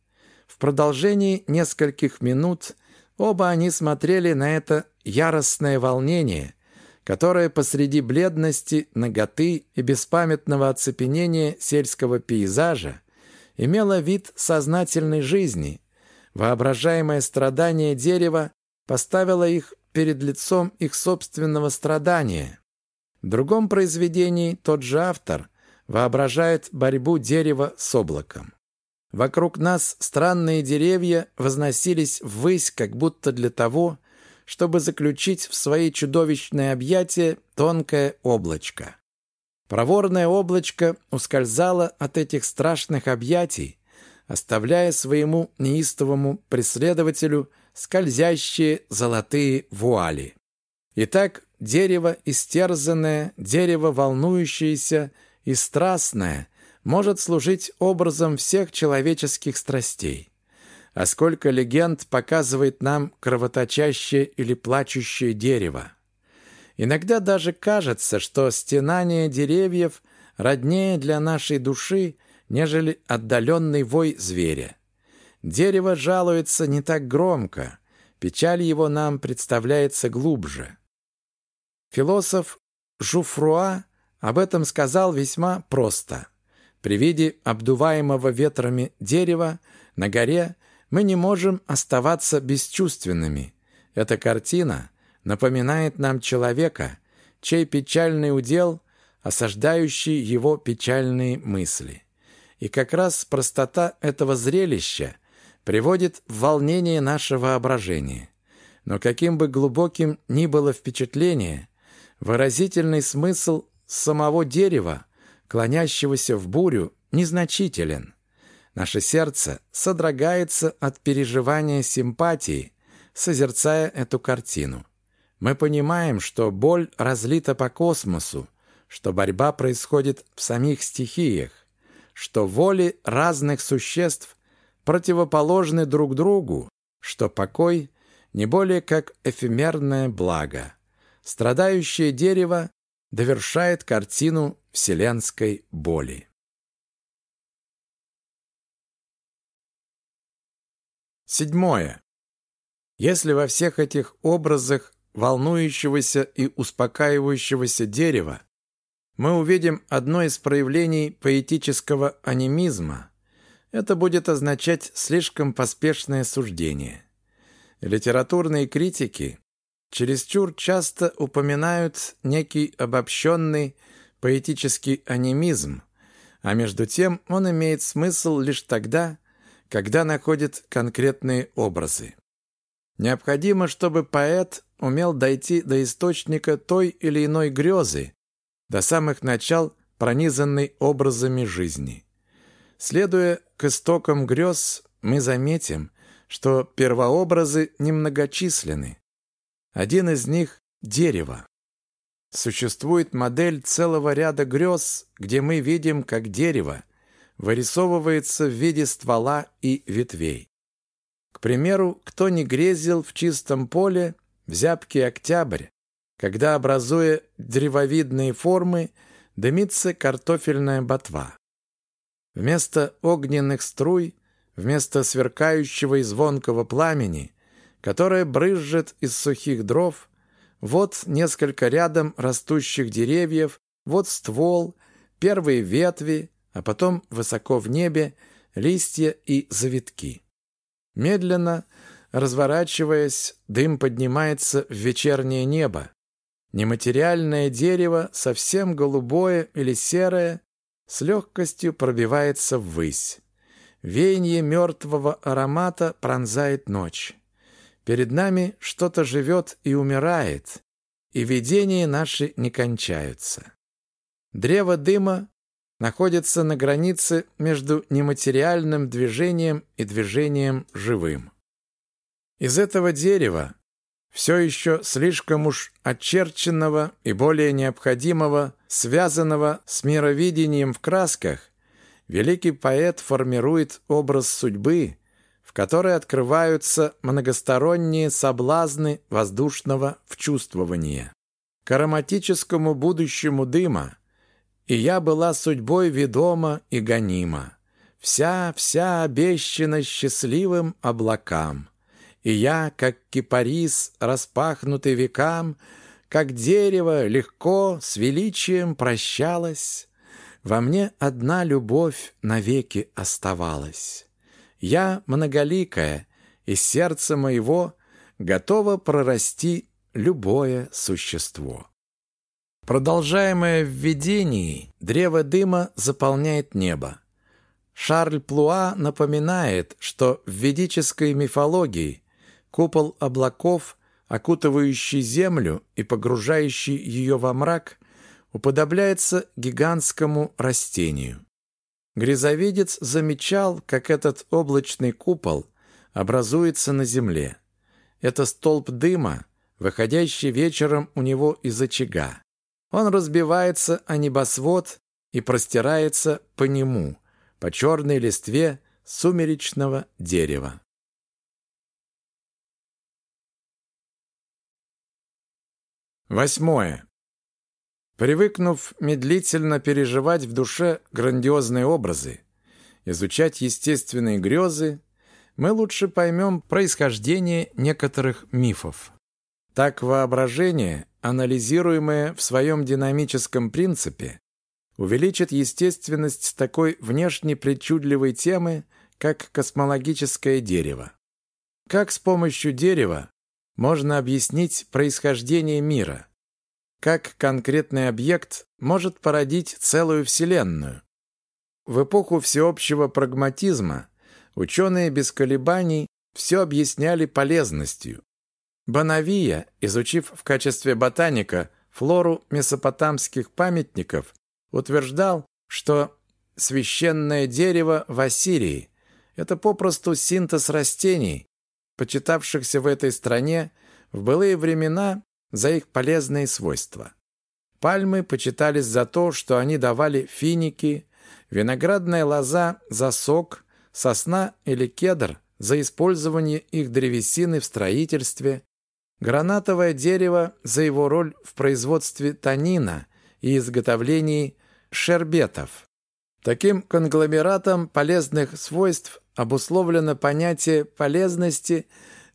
В продолжении нескольких минут оба они смотрели на это яростное волнение, которое посреди бледности, наготы и беспамятного оцепенения сельского пейзажа имело вид сознательной жизни. Воображаемое страдание дерева поставило их перед лицом их собственного страдания. В другом произведении тот же автор воображает борьбу дерева с облаком. Вокруг нас странные деревья возносились ввысь, как будто для того, чтобы заключить в свои чудовищные объятия тонкое облачко. Проворное облачко ускользало от этих страшных объятий, оставляя своему неистовому преследователю – скользящие золотые вуали. Итак, дерево истерзанное, дерево волнующееся и страстное может служить образом всех человеческих страстей. А сколько легенд показывает нам кровоточащее или плачущее дерево. Иногда даже кажется, что стенание деревьев роднее для нашей души, нежели отдаленный вой зверя. Дерево жалуется не так громко, печаль его нам представляется глубже. Философ Жуфруа об этом сказал весьма просто. При виде обдуваемого ветрами дерева на горе мы не можем оставаться бесчувственными. Эта картина напоминает нам человека, чей печальный удел – осаждающий его печальные мысли. И как раз простота этого зрелища приводит в волнение наше воображение. Но каким бы глубоким ни было впечатление, выразительный смысл самого дерева, клонящегося в бурю, незначителен. Наше сердце содрогается от переживания симпатии, созерцая эту картину. Мы понимаем, что боль разлита по космосу, что борьба происходит в самих стихиях, что воли разных существ противоположны друг другу, что покой не более как эфемерное благо. Страдающее дерево довершает картину вселенской боли. Седьмое. Если во всех этих образах волнующегося и успокаивающегося дерева мы увидим одно из проявлений поэтического анимизма, это будет означать слишком поспешное суждение. Литературные критики чересчур часто упоминают некий обобщенный поэтический анимизм, а между тем он имеет смысл лишь тогда, когда находит конкретные образы. Необходимо, чтобы поэт умел дойти до источника той или иной грезы, до самых начал пронизанной образами жизни. Следуя к истокам грез, мы заметим, что первообразы немногочисленны. Один из них – дерево. Существует модель целого ряда грез, где мы видим, как дерево – вырисовывается в виде ствола и ветвей. К примеру, кто не грезил в чистом поле в зябкий октябрь, когда, образуя древовидные формы, дымится картофельная ботва. Вместо огненных струй, вместо сверкающего и звонкого пламени, которое брызжет из сухих дров, вот несколько рядом растущих деревьев, вот ствол, первые ветви, а потом высоко в небе листья и завитки. Медленно, разворачиваясь, дым поднимается в вечернее небо. Нематериальное дерево, совсем голубое или серое, с легкостью пробивается ввысь. Веяние мертвого аромата пронзает ночь. Перед нами что-то живет и умирает, и видения наши не кончаются. Древо дыма находится на границе между нематериальным движением и движением живым. Из этого дерева, все еще слишком уж очерченного и более необходимого, связанного с мировидением в красках, великий поэт формирует образ судьбы, в которой открываются многосторонние соблазны воздушного вчувствования. К ароматическому будущему дыма и я была судьбой ведома и гонима. Вся, вся обещана счастливым облакам. И я, как кипарис, распахнутый векам, как дерево легко с величием прощалась, во мне одна любовь навеки оставалась. Я многоликая, из сердца моего готова прорасти любое существо. Продолжаемое в видении, древо дыма заполняет небо. Шарль Плуа напоминает, что в ведической мифологии купол облаков, окутывающий землю и погружающий ее во мрак, уподобляется гигантскому растению. Грязовидец замечал, как этот облачный купол образуется на земле. Это столб дыма, выходящий вечером у него из очага. Он разбивается о небосвод и простирается по нему, по черной листве сумеречного дерева. Восьмое. Привыкнув медлительно переживать в душе грандиозные образы, изучать естественные грезы, мы лучше поймем происхождение некоторых мифов. Так воображение анализируемое в своем динамическом принципе, увеличит естественность такой внешне причудливой темы, как космологическое дерево. Как с помощью дерева можно объяснить происхождение мира. Как конкретный объект может породить целую Вселенную. В эпоху всеобщего прагматизма ученые без колебаний все объясняли полезностью. Бонавия, изучив в качестве ботаника флору месопотамских памятников, утверждал, что священное дерево в Ассирии – это попросту синтез растений, почитавшихся в этой стране в былые времена за их полезные свойства. Пальмы почитались за то, что они давали финики, виноградная лоза за сок, сосна или кедр за использование их древесины в строительстве, гранатовое дерево за его роль в производстве танина и изготовлении шербетов. Таким конгломератом полезных свойств обусловлено понятие полезности,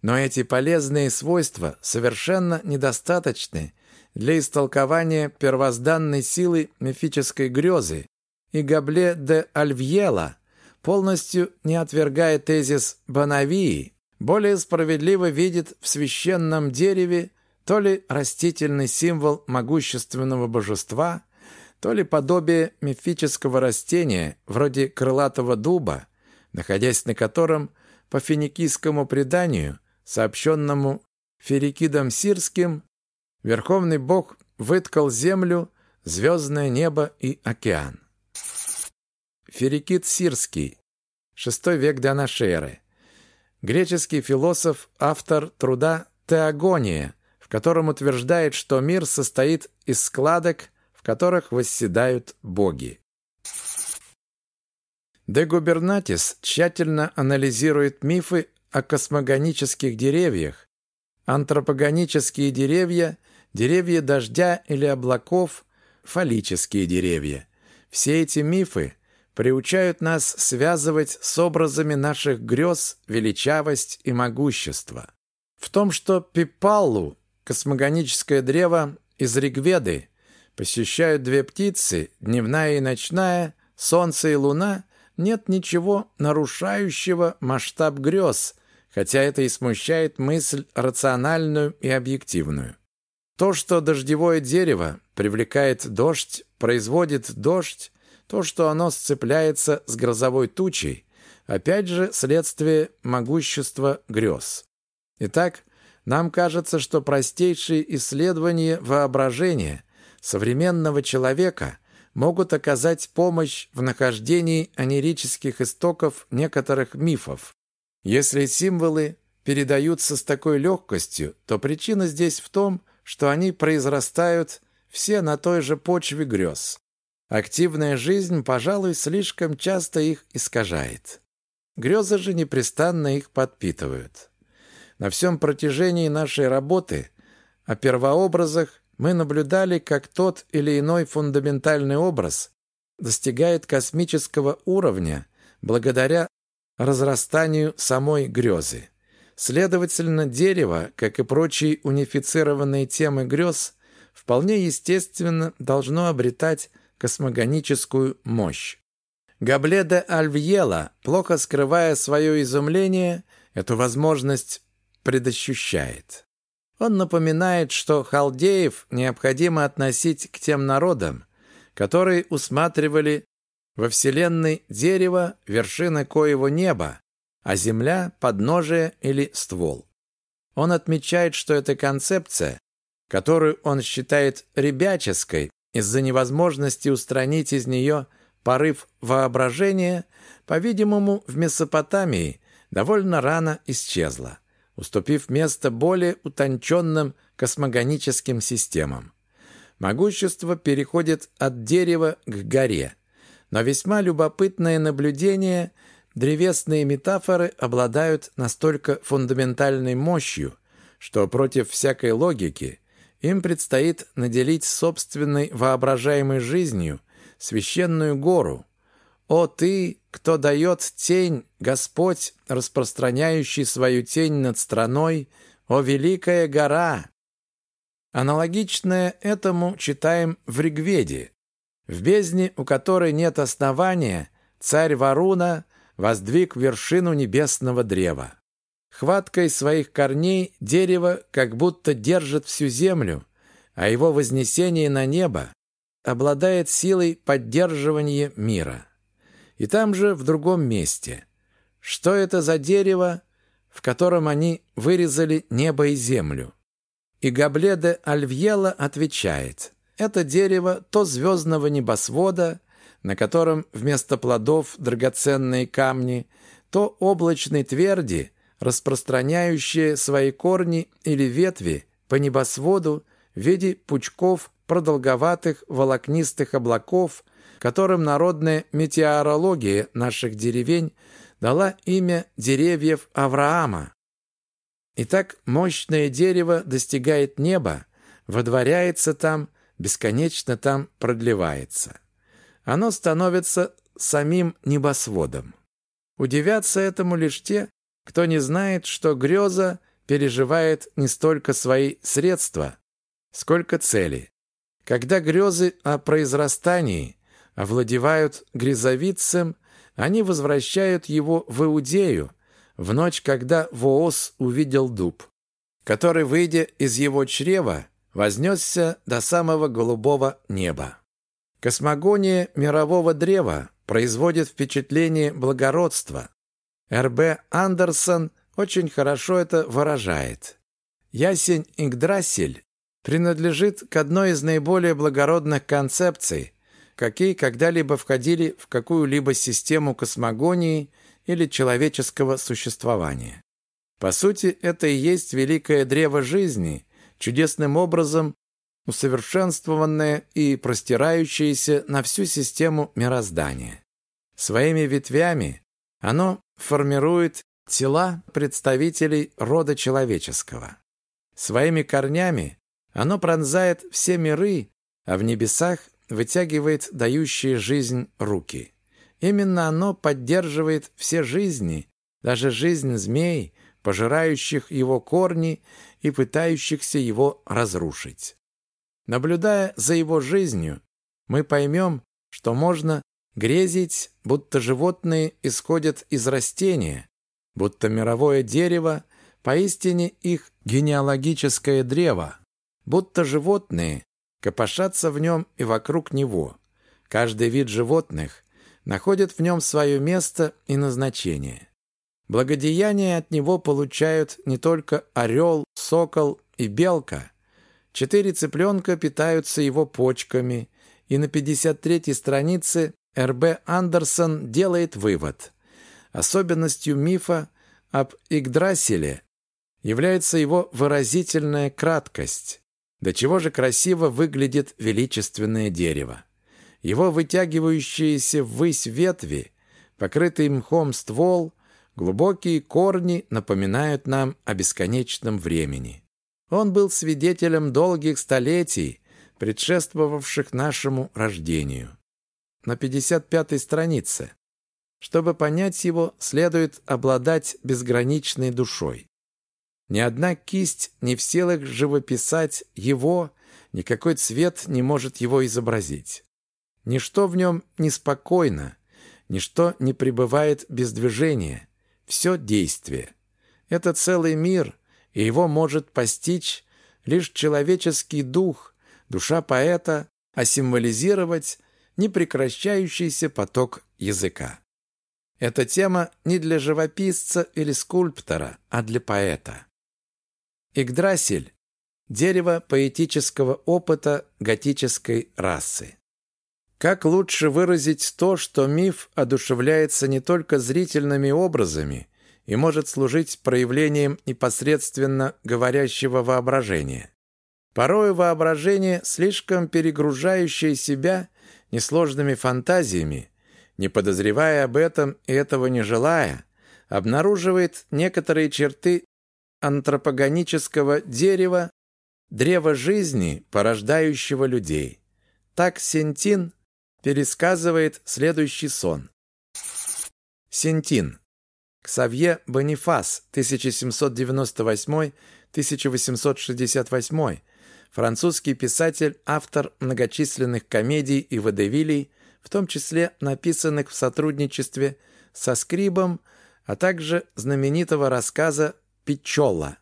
но эти полезные свойства совершенно недостаточны для истолкования первозданной силы мифической грезы, и Габле де Альвьела полностью не отвергая тезис Бонавии, более справедливо видит в священном дереве то ли растительный символ могущественного божества, то ли подобие мифического растения, вроде крылатого дуба, находясь на котором, по финикийскому преданию, сообщенному Ферикидом Сирским, Верховный Бог выткал землю, звездное небо и океан. Ферикид Сирский, VI век до эры. Греческий философ, автор труда «Теогония», в котором утверждает, что мир состоит из складок, в которых восседают боги. Де Губернатис тщательно анализирует мифы о космогонических деревьях. Антропогонические деревья, деревья дождя или облаков, фаллические деревья. Все эти мифы приучают нас связывать с образами наших грез величавость и могущество. В том, что Пипаллу, космогоническое древо из Ригведы, посещают две птицы, дневная и ночная, солнце и луна, нет ничего нарушающего масштаб грез, хотя это и смущает мысль рациональную и объективную. То, что дождевое дерево привлекает дождь, производит дождь, то, что оно сцепляется с грозовой тучей, опять же следствие могущества грез. Итак, нам кажется, что простейшие исследования воображения современного человека – могут оказать помощь в нахождении анерических истоков некоторых мифов. Если символы передаются с такой легкостью, то причина здесь в том, что они произрастают все на той же почве грез. Активная жизнь, пожалуй, слишком часто их искажает. Грезы же непрестанно их подпитывают. На всем протяжении нашей работы о первообразах мы наблюдали, как тот или иной фундаментальный образ достигает космического уровня благодаря разрастанию самой грезы. Следовательно, дерево, как и прочие унифицированные темы грез, вполне естественно должно обретать космогоническую мощь. Габле де Альвьела, плохо скрывая свое изумление, эту возможность предощущает. Он напоминает, что халдеев необходимо относить к тем народам, которые усматривали во Вселенной дерево, вершина коего неба, а земля – подножие или ствол. Он отмечает, что эта концепция, которую он считает ребяческой из-за невозможности устранить из нее порыв воображения, по-видимому, в Месопотамии довольно рано исчезла уступив место более утонченным космогоническим системам. Могущество переходит от дерева к горе. Но весьма любопытное наблюдение – древесные метафоры обладают настолько фундаментальной мощью, что против всякой логики им предстоит наделить собственной воображаемой жизнью священную гору. «О ты, кто дает тень, Господь, распространяющий свою тень над страной, о великая гора! Аналогичное этому читаем в Ригведе. В бездне, у которой нет основания, царь Варуна воздвиг вершину небесного древа. Хваткой своих корней дерево как будто держит всю землю, а его вознесение на небо обладает силой поддерживания мира. И там же, в другом месте. Что это за дерево, в котором они вырезали небо и землю? И Габледе Альвьела отвечает, это дерево то звездного небосвода, на котором вместо плодов драгоценные камни, то облачной тверди, распространяющие свои корни или ветви по небосводу в виде пучков продолговатых волокнистых облаков, которым народная метеорология наших деревень дала имя деревьев Авраама. Итак, мощное дерево достигает неба, водворяется там, бесконечно там продлевается оно становится самим небосводом. Удивятся этому лишь те, кто не знает, что греза переживает не столько свои средства, сколько цели. Когда грезы о произрастании овладевают грязовицем, они возвращают его в Иудею, в ночь, когда Воос увидел дуб, который, выйдя из его чрева, вознесся до самого голубого неба. Космогония мирового древа производит впечатление благородства. Р.Б. Андерсон очень хорошо это выражает. Ясень Игдрасиль принадлежит к одной из наиболее благородных концепций, какие когда-либо входили в какую-либо систему космогонии или человеческого существования. По сути, это и есть великое древо жизни, чудесным образом усовершенствованное и простирающееся на всю систему мироздания. Своими ветвями оно формирует тела представителей рода человеческого. Своими корнями оно пронзает все миры, а в небесах вытягивает дающие жизнь руки. Именно оно поддерживает все жизни, даже жизнь змей, пожирающих его корни и пытающихся его разрушить. Наблюдая за его жизнью, мы поймем, что можно грезить, будто животные исходят из растения, будто мировое дерево поистине их генеалогическое древо, будто животные копошатся в нем и вокруг него. Каждый вид животных находит в нем свое место и назначение. Благодеяние от него получают не только орел, сокол и белка – Четыре цыпленка питаются его почками, и на 53-й странице Р.Б. Андерсон делает вывод. Особенностью мифа об Игдрасиле является его выразительная краткость. До чего же красиво выглядит величественное дерево. Его вытягивающиеся ввысь ветви, покрытый мхом ствол, глубокие корни напоминают нам о бесконечном времени. Он был свидетелем долгих столетий, предшествовавших нашему рождению. На 55-й странице. Чтобы понять его, следует обладать безграничной душой. Ни одна кисть не в силах живописать его, никакой цвет не может его изобразить. Ничто в нем неспокойно, ничто не пребывает без движения, все действие. Это целый мир, и его может постичь лишь человеческий дух, душа поэта, а символизировать непрекращающийся поток языка. Эта тема не для живописца или скульптора, а для поэта. Игдрасиль – дерево поэтического опыта готической расы. Как лучше выразить то, что миф одушевляется не только зрительными образами, и может служить проявлением непосредственно говорящего воображения. Порой воображение, слишком перегружающее себя несложными фантазиями, не подозревая об этом и этого не желая, обнаруживает некоторые черты антропогонического дерева, древа жизни, порождающего людей. Так Сентин пересказывает следующий сон. Сентин. Ксавье Бонифас, 1798-1868, французский писатель, автор многочисленных комедий и водевилей, в том числе написанных в сотрудничестве со Скрибом, а также знаменитого рассказа «Пичола»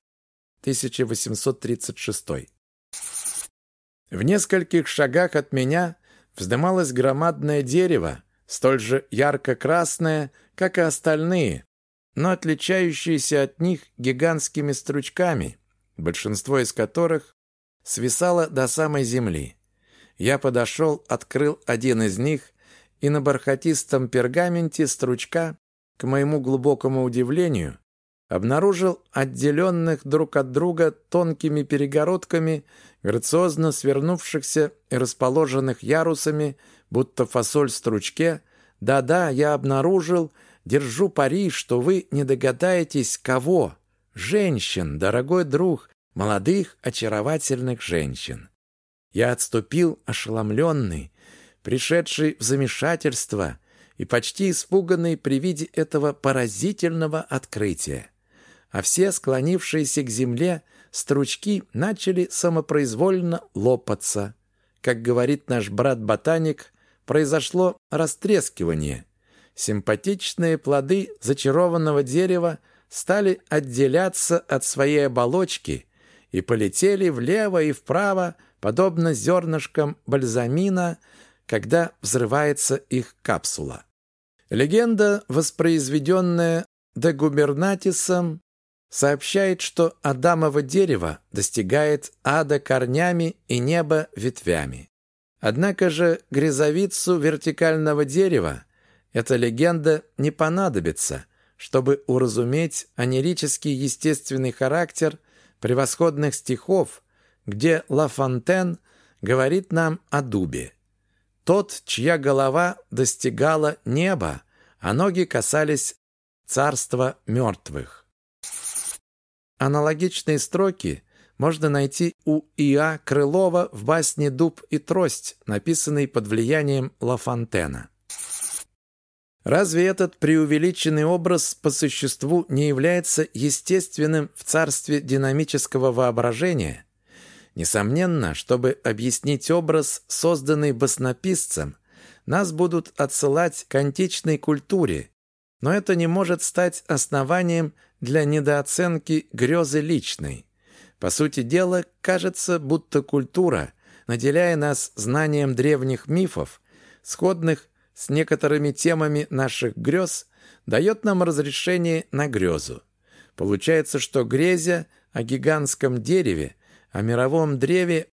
1836. В нескольких шагах от меня вздымалось громадное дерево, столь же ярко-красное, как и остальные, но отличающееся от них гигантскими стручками, большинство из которых свисало до самой земли. Я подошел, открыл один из них, и на бархатистом пергаменте стручка, к моему глубокому удивлению, обнаружил отделенных друг от друга тонкими перегородками, грациозно свернувшихся и расположенных ярусами, будто фасоль в стручке. Да-да, я обнаружил, держу пари, что вы не догадаетесь, кого. Женщин, дорогой друг, молодых, очаровательных женщин. Я отступил, ошеломленный, пришедший в замешательство и почти испуганный при виде этого поразительного открытия а все склонившиеся к земле стручки начали самопроизвольно лопаться. Как говорит наш брат-ботаник, произошло растрескивание. Симпатичные плоды зачарованного дерева стали отделяться от своей оболочки и полетели влево и вправо, подобно зернышкам бальзамина, когда взрывается их капсула. Легенда, воспроизведенная Дегубернатисом, сообщает, что Адамово дерево достигает ада корнями и неба ветвями. Однако же грязовицу вертикального дерева эта легенда не понадобится, чтобы уразуметь анерический естественный характер превосходных стихов, где Ла Фонтен говорит нам о дубе. Тот, чья голова достигала неба, а ноги касались царства мертвых. Аналогичные строки можно найти у И.А. Крылова в басне «Дуб и трость», написанной под влиянием Ла Фонтена. Разве этот преувеличенный образ по существу не является естественным в царстве динамического воображения? Несомненно, чтобы объяснить образ, созданный баснописцем, нас будут отсылать к античной культуре, но это не может стать основанием для недооценки грезы личной. По сути дела, кажется, будто культура, наделяя нас знанием древних мифов, сходных с некоторыми темами наших грез, дает нам разрешение на грезу. Получается, что грезя о гигантском дереве, о мировом древе,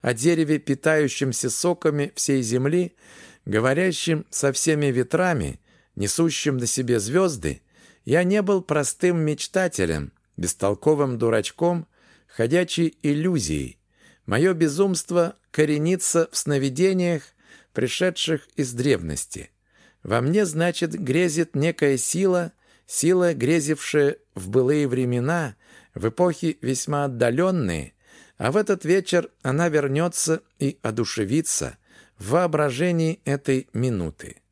о дереве, питающемся соками всей земли, говорящем со всеми ветрами, несущим на себе звезды, я не был простым мечтателем, бестолковым дурачком, ходячей иллюзией. Мое безумство коренится в сновидениях, пришедших из древности. Во мне, значит, грезит некая сила, сила, грезившая в былые времена, в эпохи весьма отдаленные, а в этот вечер она вернется и одушевится в воображении этой минуты.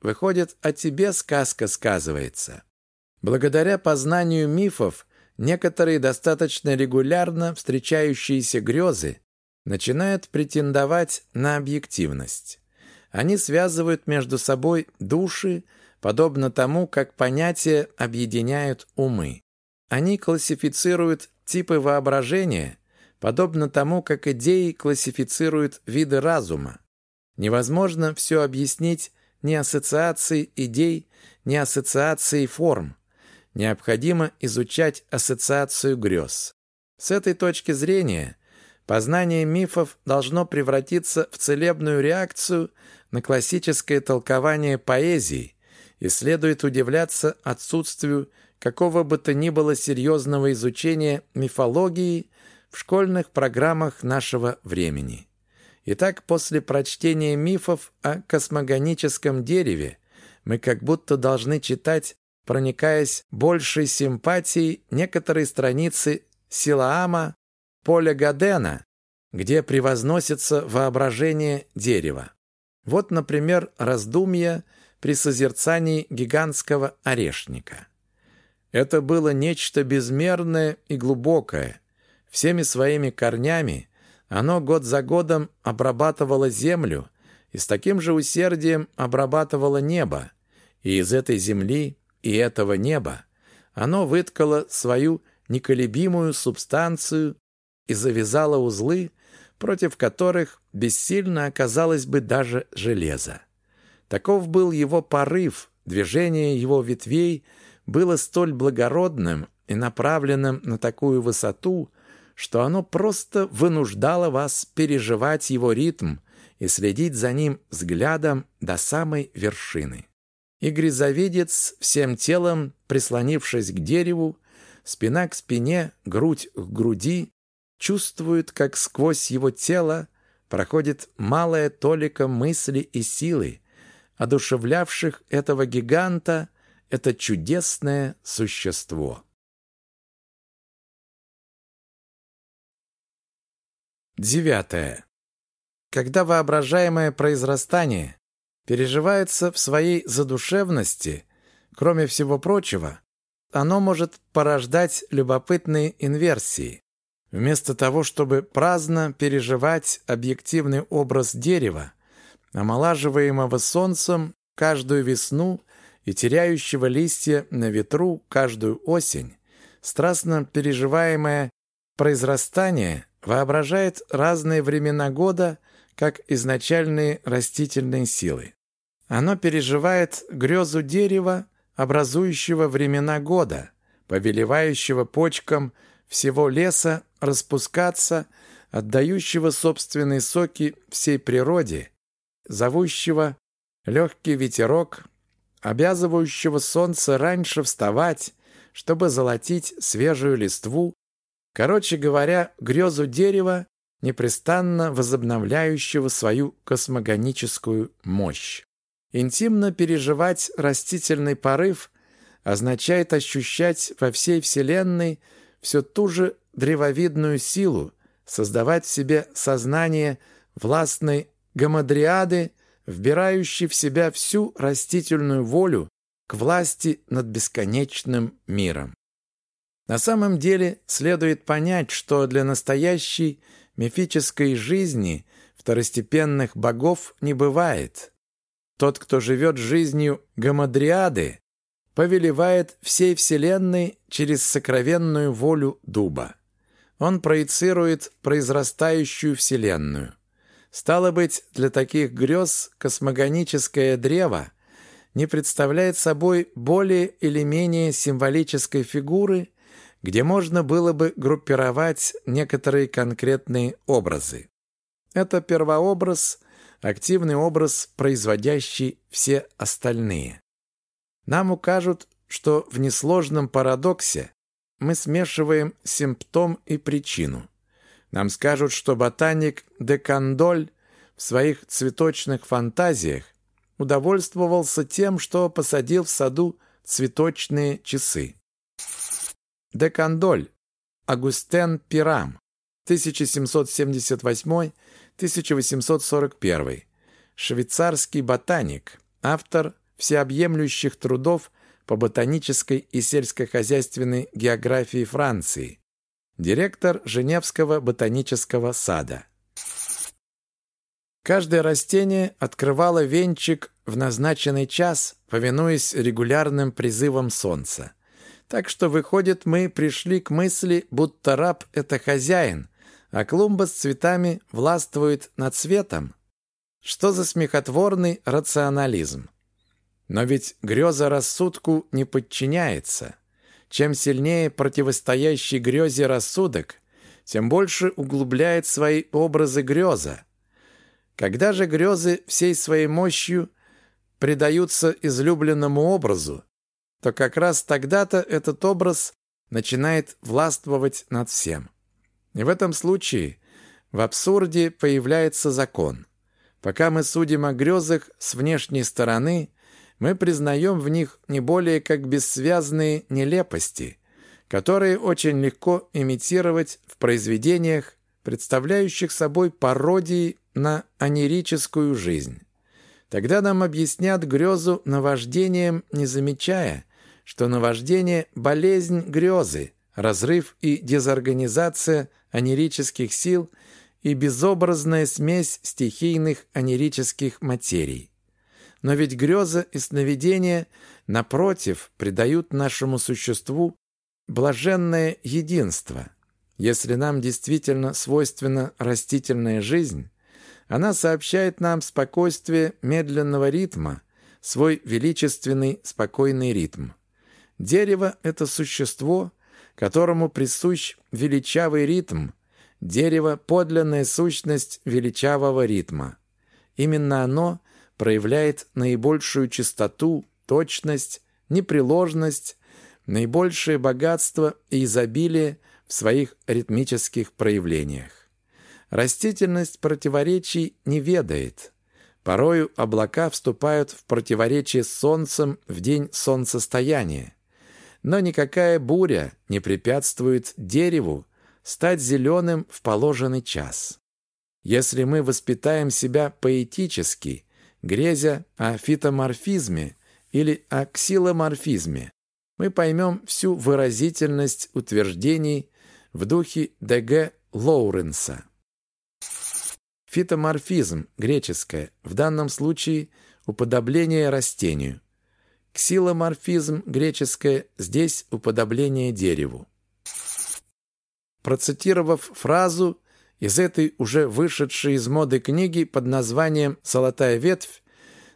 Выходит, о тебе сказка сказывается. Благодаря познанию мифов некоторые достаточно регулярно встречающиеся грезы начинают претендовать на объективность. Они связывают между собой души, подобно тому, как понятия объединяют умы. Они классифицируют типы воображения, подобно тому, как идеи классифицируют виды разума. Невозможно все объяснить ни ассоциацией идей, ни ассоциацией форм необходимо изучать ассоциацию грез. С этой точки зрения познание мифов должно превратиться в целебную реакцию на классическое толкование поэзии и следует удивляться отсутствию какого бы то ни было серьезного изучения мифологии в школьных программах нашего времени. Итак, после прочтения мифов о космогоническом дереве мы как будто должны читать проникаясь большей симпатией некоторые страницы Силаама Поля Гадена, где превозносится воображение дерева. Вот, например, раздумья при созерцании гигантского орешника. Это было нечто безмерное и глубокое. Всеми своими корнями оно год за годом обрабатывало землю и с таким же усердием обрабатывало небо, и из этой земли и этого неба, оно выткало свою неколебимую субстанцию и завязало узлы, против которых бессильно оказалось бы даже железо. Таков был его порыв, движение его ветвей было столь благородным и направленным на такую высоту, что оно просто вынуждало вас переживать его ритм и следить за ним взглядом до самой вершины. И грязовидец, всем телом прислонившись к дереву, спина к спине, грудь к груди, чувствует, как сквозь его тело проходит малая толика мысли и силы, одушевлявших этого гиганта, это чудесное существо. Девятое. Когда воображаемое произрастание переживается в своей задушевности, кроме всего прочего, оно может порождать любопытные инверсии. Вместо того, чтобы праздно переживать объективный образ дерева, омолаживаемого солнцем каждую весну и теряющего листья на ветру каждую осень, страстно переживаемое произрастание воображает разные времена года как изначальные растительные силы. Оно переживает грезу дерева, образующего времена года, повелевающего почкам всего леса распускаться, отдающего собственные соки всей природе, зовущего легкий ветерок, обязывающего солнце раньше вставать, чтобы золотить свежую листву Короче говоря, грезу дерева, непрестанно возобновляющего свою космогоническую мощь. Интимно переживать растительный порыв означает ощущать во всей Вселенной все ту же древовидную силу, создавать в себе сознание властной гамадриады, вбирающей в себя всю растительную волю к власти над бесконечным миром. На самом деле следует понять, что для настоящей мифической жизни второстепенных богов не бывает. Тот, кто живет жизнью гамадриады, повелевает всей Вселенной через сокровенную волю дуба. Он проецирует произрастающую Вселенную. Стало быть, для таких грез космогоническое древо не представляет собой более или менее символической фигуры – где можно было бы группировать некоторые конкретные образы. Это первообраз, активный образ, производящий все остальные. Нам укажут, что в несложном парадоксе мы смешиваем симптом и причину. Нам скажут, что ботаник де Кандоль в своих цветочных фантазиях удовольствовался тем, что посадил в саду цветочные часы. Декандоль. Агустен Пирам. 1778-1841. Швейцарский ботаник. Автор всеобъемлющих трудов по ботанической и сельскохозяйственной географии Франции. Директор Женевского ботанического сада. Каждое растение открывало венчик в назначенный час, повинуясь регулярным призывам солнца. Так что, выходит, мы пришли к мысли, будто раб — это хозяин, а клумба с цветами властвует над цветом. Что за смехотворный рационализм? Но ведь греза рассудку не подчиняется. Чем сильнее противостоящий грезе рассудок, тем больше углубляет свои образы греза. Когда же грезы всей своей мощью предаются излюбленному образу, то как раз тогда-то этот образ начинает властвовать над всем. И в этом случае в абсурде появляется закон. Пока мы судим о грезах с внешней стороны, мы признаем в них не более как бессвязные нелепости, которые очень легко имитировать в произведениях, представляющих собой пародии на анерическую жизнь. Тогда нам объяснят грезу наваждением, не замечая, что наваждение – болезнь грезы, разрыв и дезорганизация анерических сил и безобразная смесь стихийных анерических материй. Но ведь греза и сновидения, напротив, придают нашему существу блаженное единство. Если нам действительно свойственна растительная жизнь, она сообщает нам спокойствие медленного ритма, свой величественный спокойный ритм. Дерево – это существо, которому присущ величавый ритм. Дерево – подлинная сущность величавого ритма. Именно оно проявляет наибольшую чистоту, точность, непреложность, наибольшее богатство и изобилие в своих ритмических проявлениях. Растительность противоречий не ведает. Порою облака вступают в противоречие с солнцем в день солнцестояния. Но никакая буря не препятствует дереву стать зеленым в положенный час. Если мы воспитаем себя поэтически, грезя о фитоморфизме или о ксиломорфизме, мы поймем всю выразительность утверждений в духе Д.Г. Лоуренса. Фитоморфизм, греческое, в данном случае уподобление растению. Ксиломорфизм, греческое, здесь уподобление дереву. Процитировав фразу из этой уже вышедшей из моды книги под названием «Золотая ветвь»,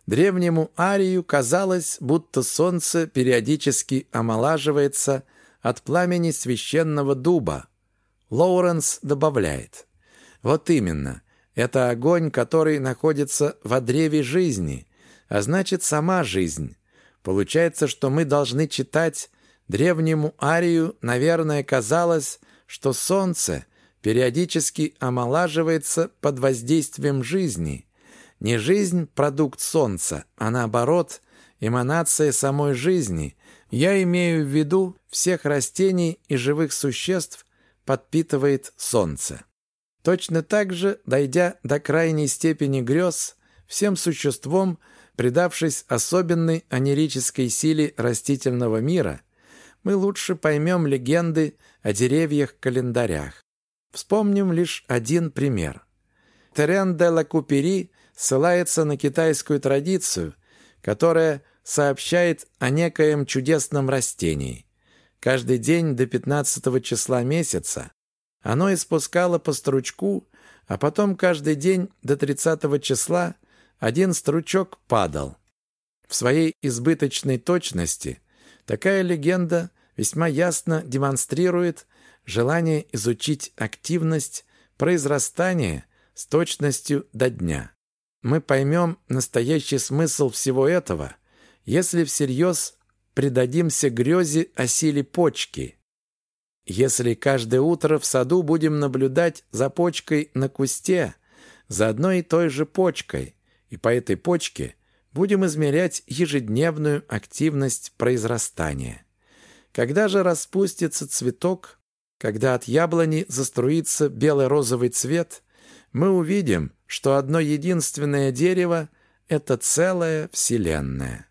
древнему Арию казалось, будто солнце периодически омолаживается от пламени священного дуба. Лоуренс добавляет. Вот именно, это огонь, который находится в древе жизни, а значит, сама жизнь. Получается, что мы должны читать древнему Арию, наверное, казалось, что солнце периодически омолаживается под воздействием жизни. Не жизнь – продукт солнца, а наоборот – эманация самой жизни. Я имею в виду всех растений и живых существ подпитывает солнце. Точно так же, дойдя до крайней степени грез, всем существом, предавшись особенной анерической силе растительного мира, мы лучше поймем легенды о деревьях-календарях. Вспомним лишь один пример. Терен де ла Купери ссылается на китайскую традицию, которая сообщает о некоем чудесном растении. Каждый день до 15 числа месяца оно испускало по стручку, а потом каждый день до 30 числа один стручок падал. В своей избыточной точности такая легенда весьма ясно демонстрирует желание изучить активность произрастания с точностью до дня. Мы поймем настоящий смысл всего этого, если всерьез предадимся грезе о силе почки, если каждое утро в саду будем наблюдать за почкой на кусте, за одной и той же почкой, и по этой почке будем измерять ежедневную активность произрастания. Когда же распустится цветок, когда от яблони заструится бело-розовый цвет, мы увидим, что одно единственное дерево – это целая вселенная.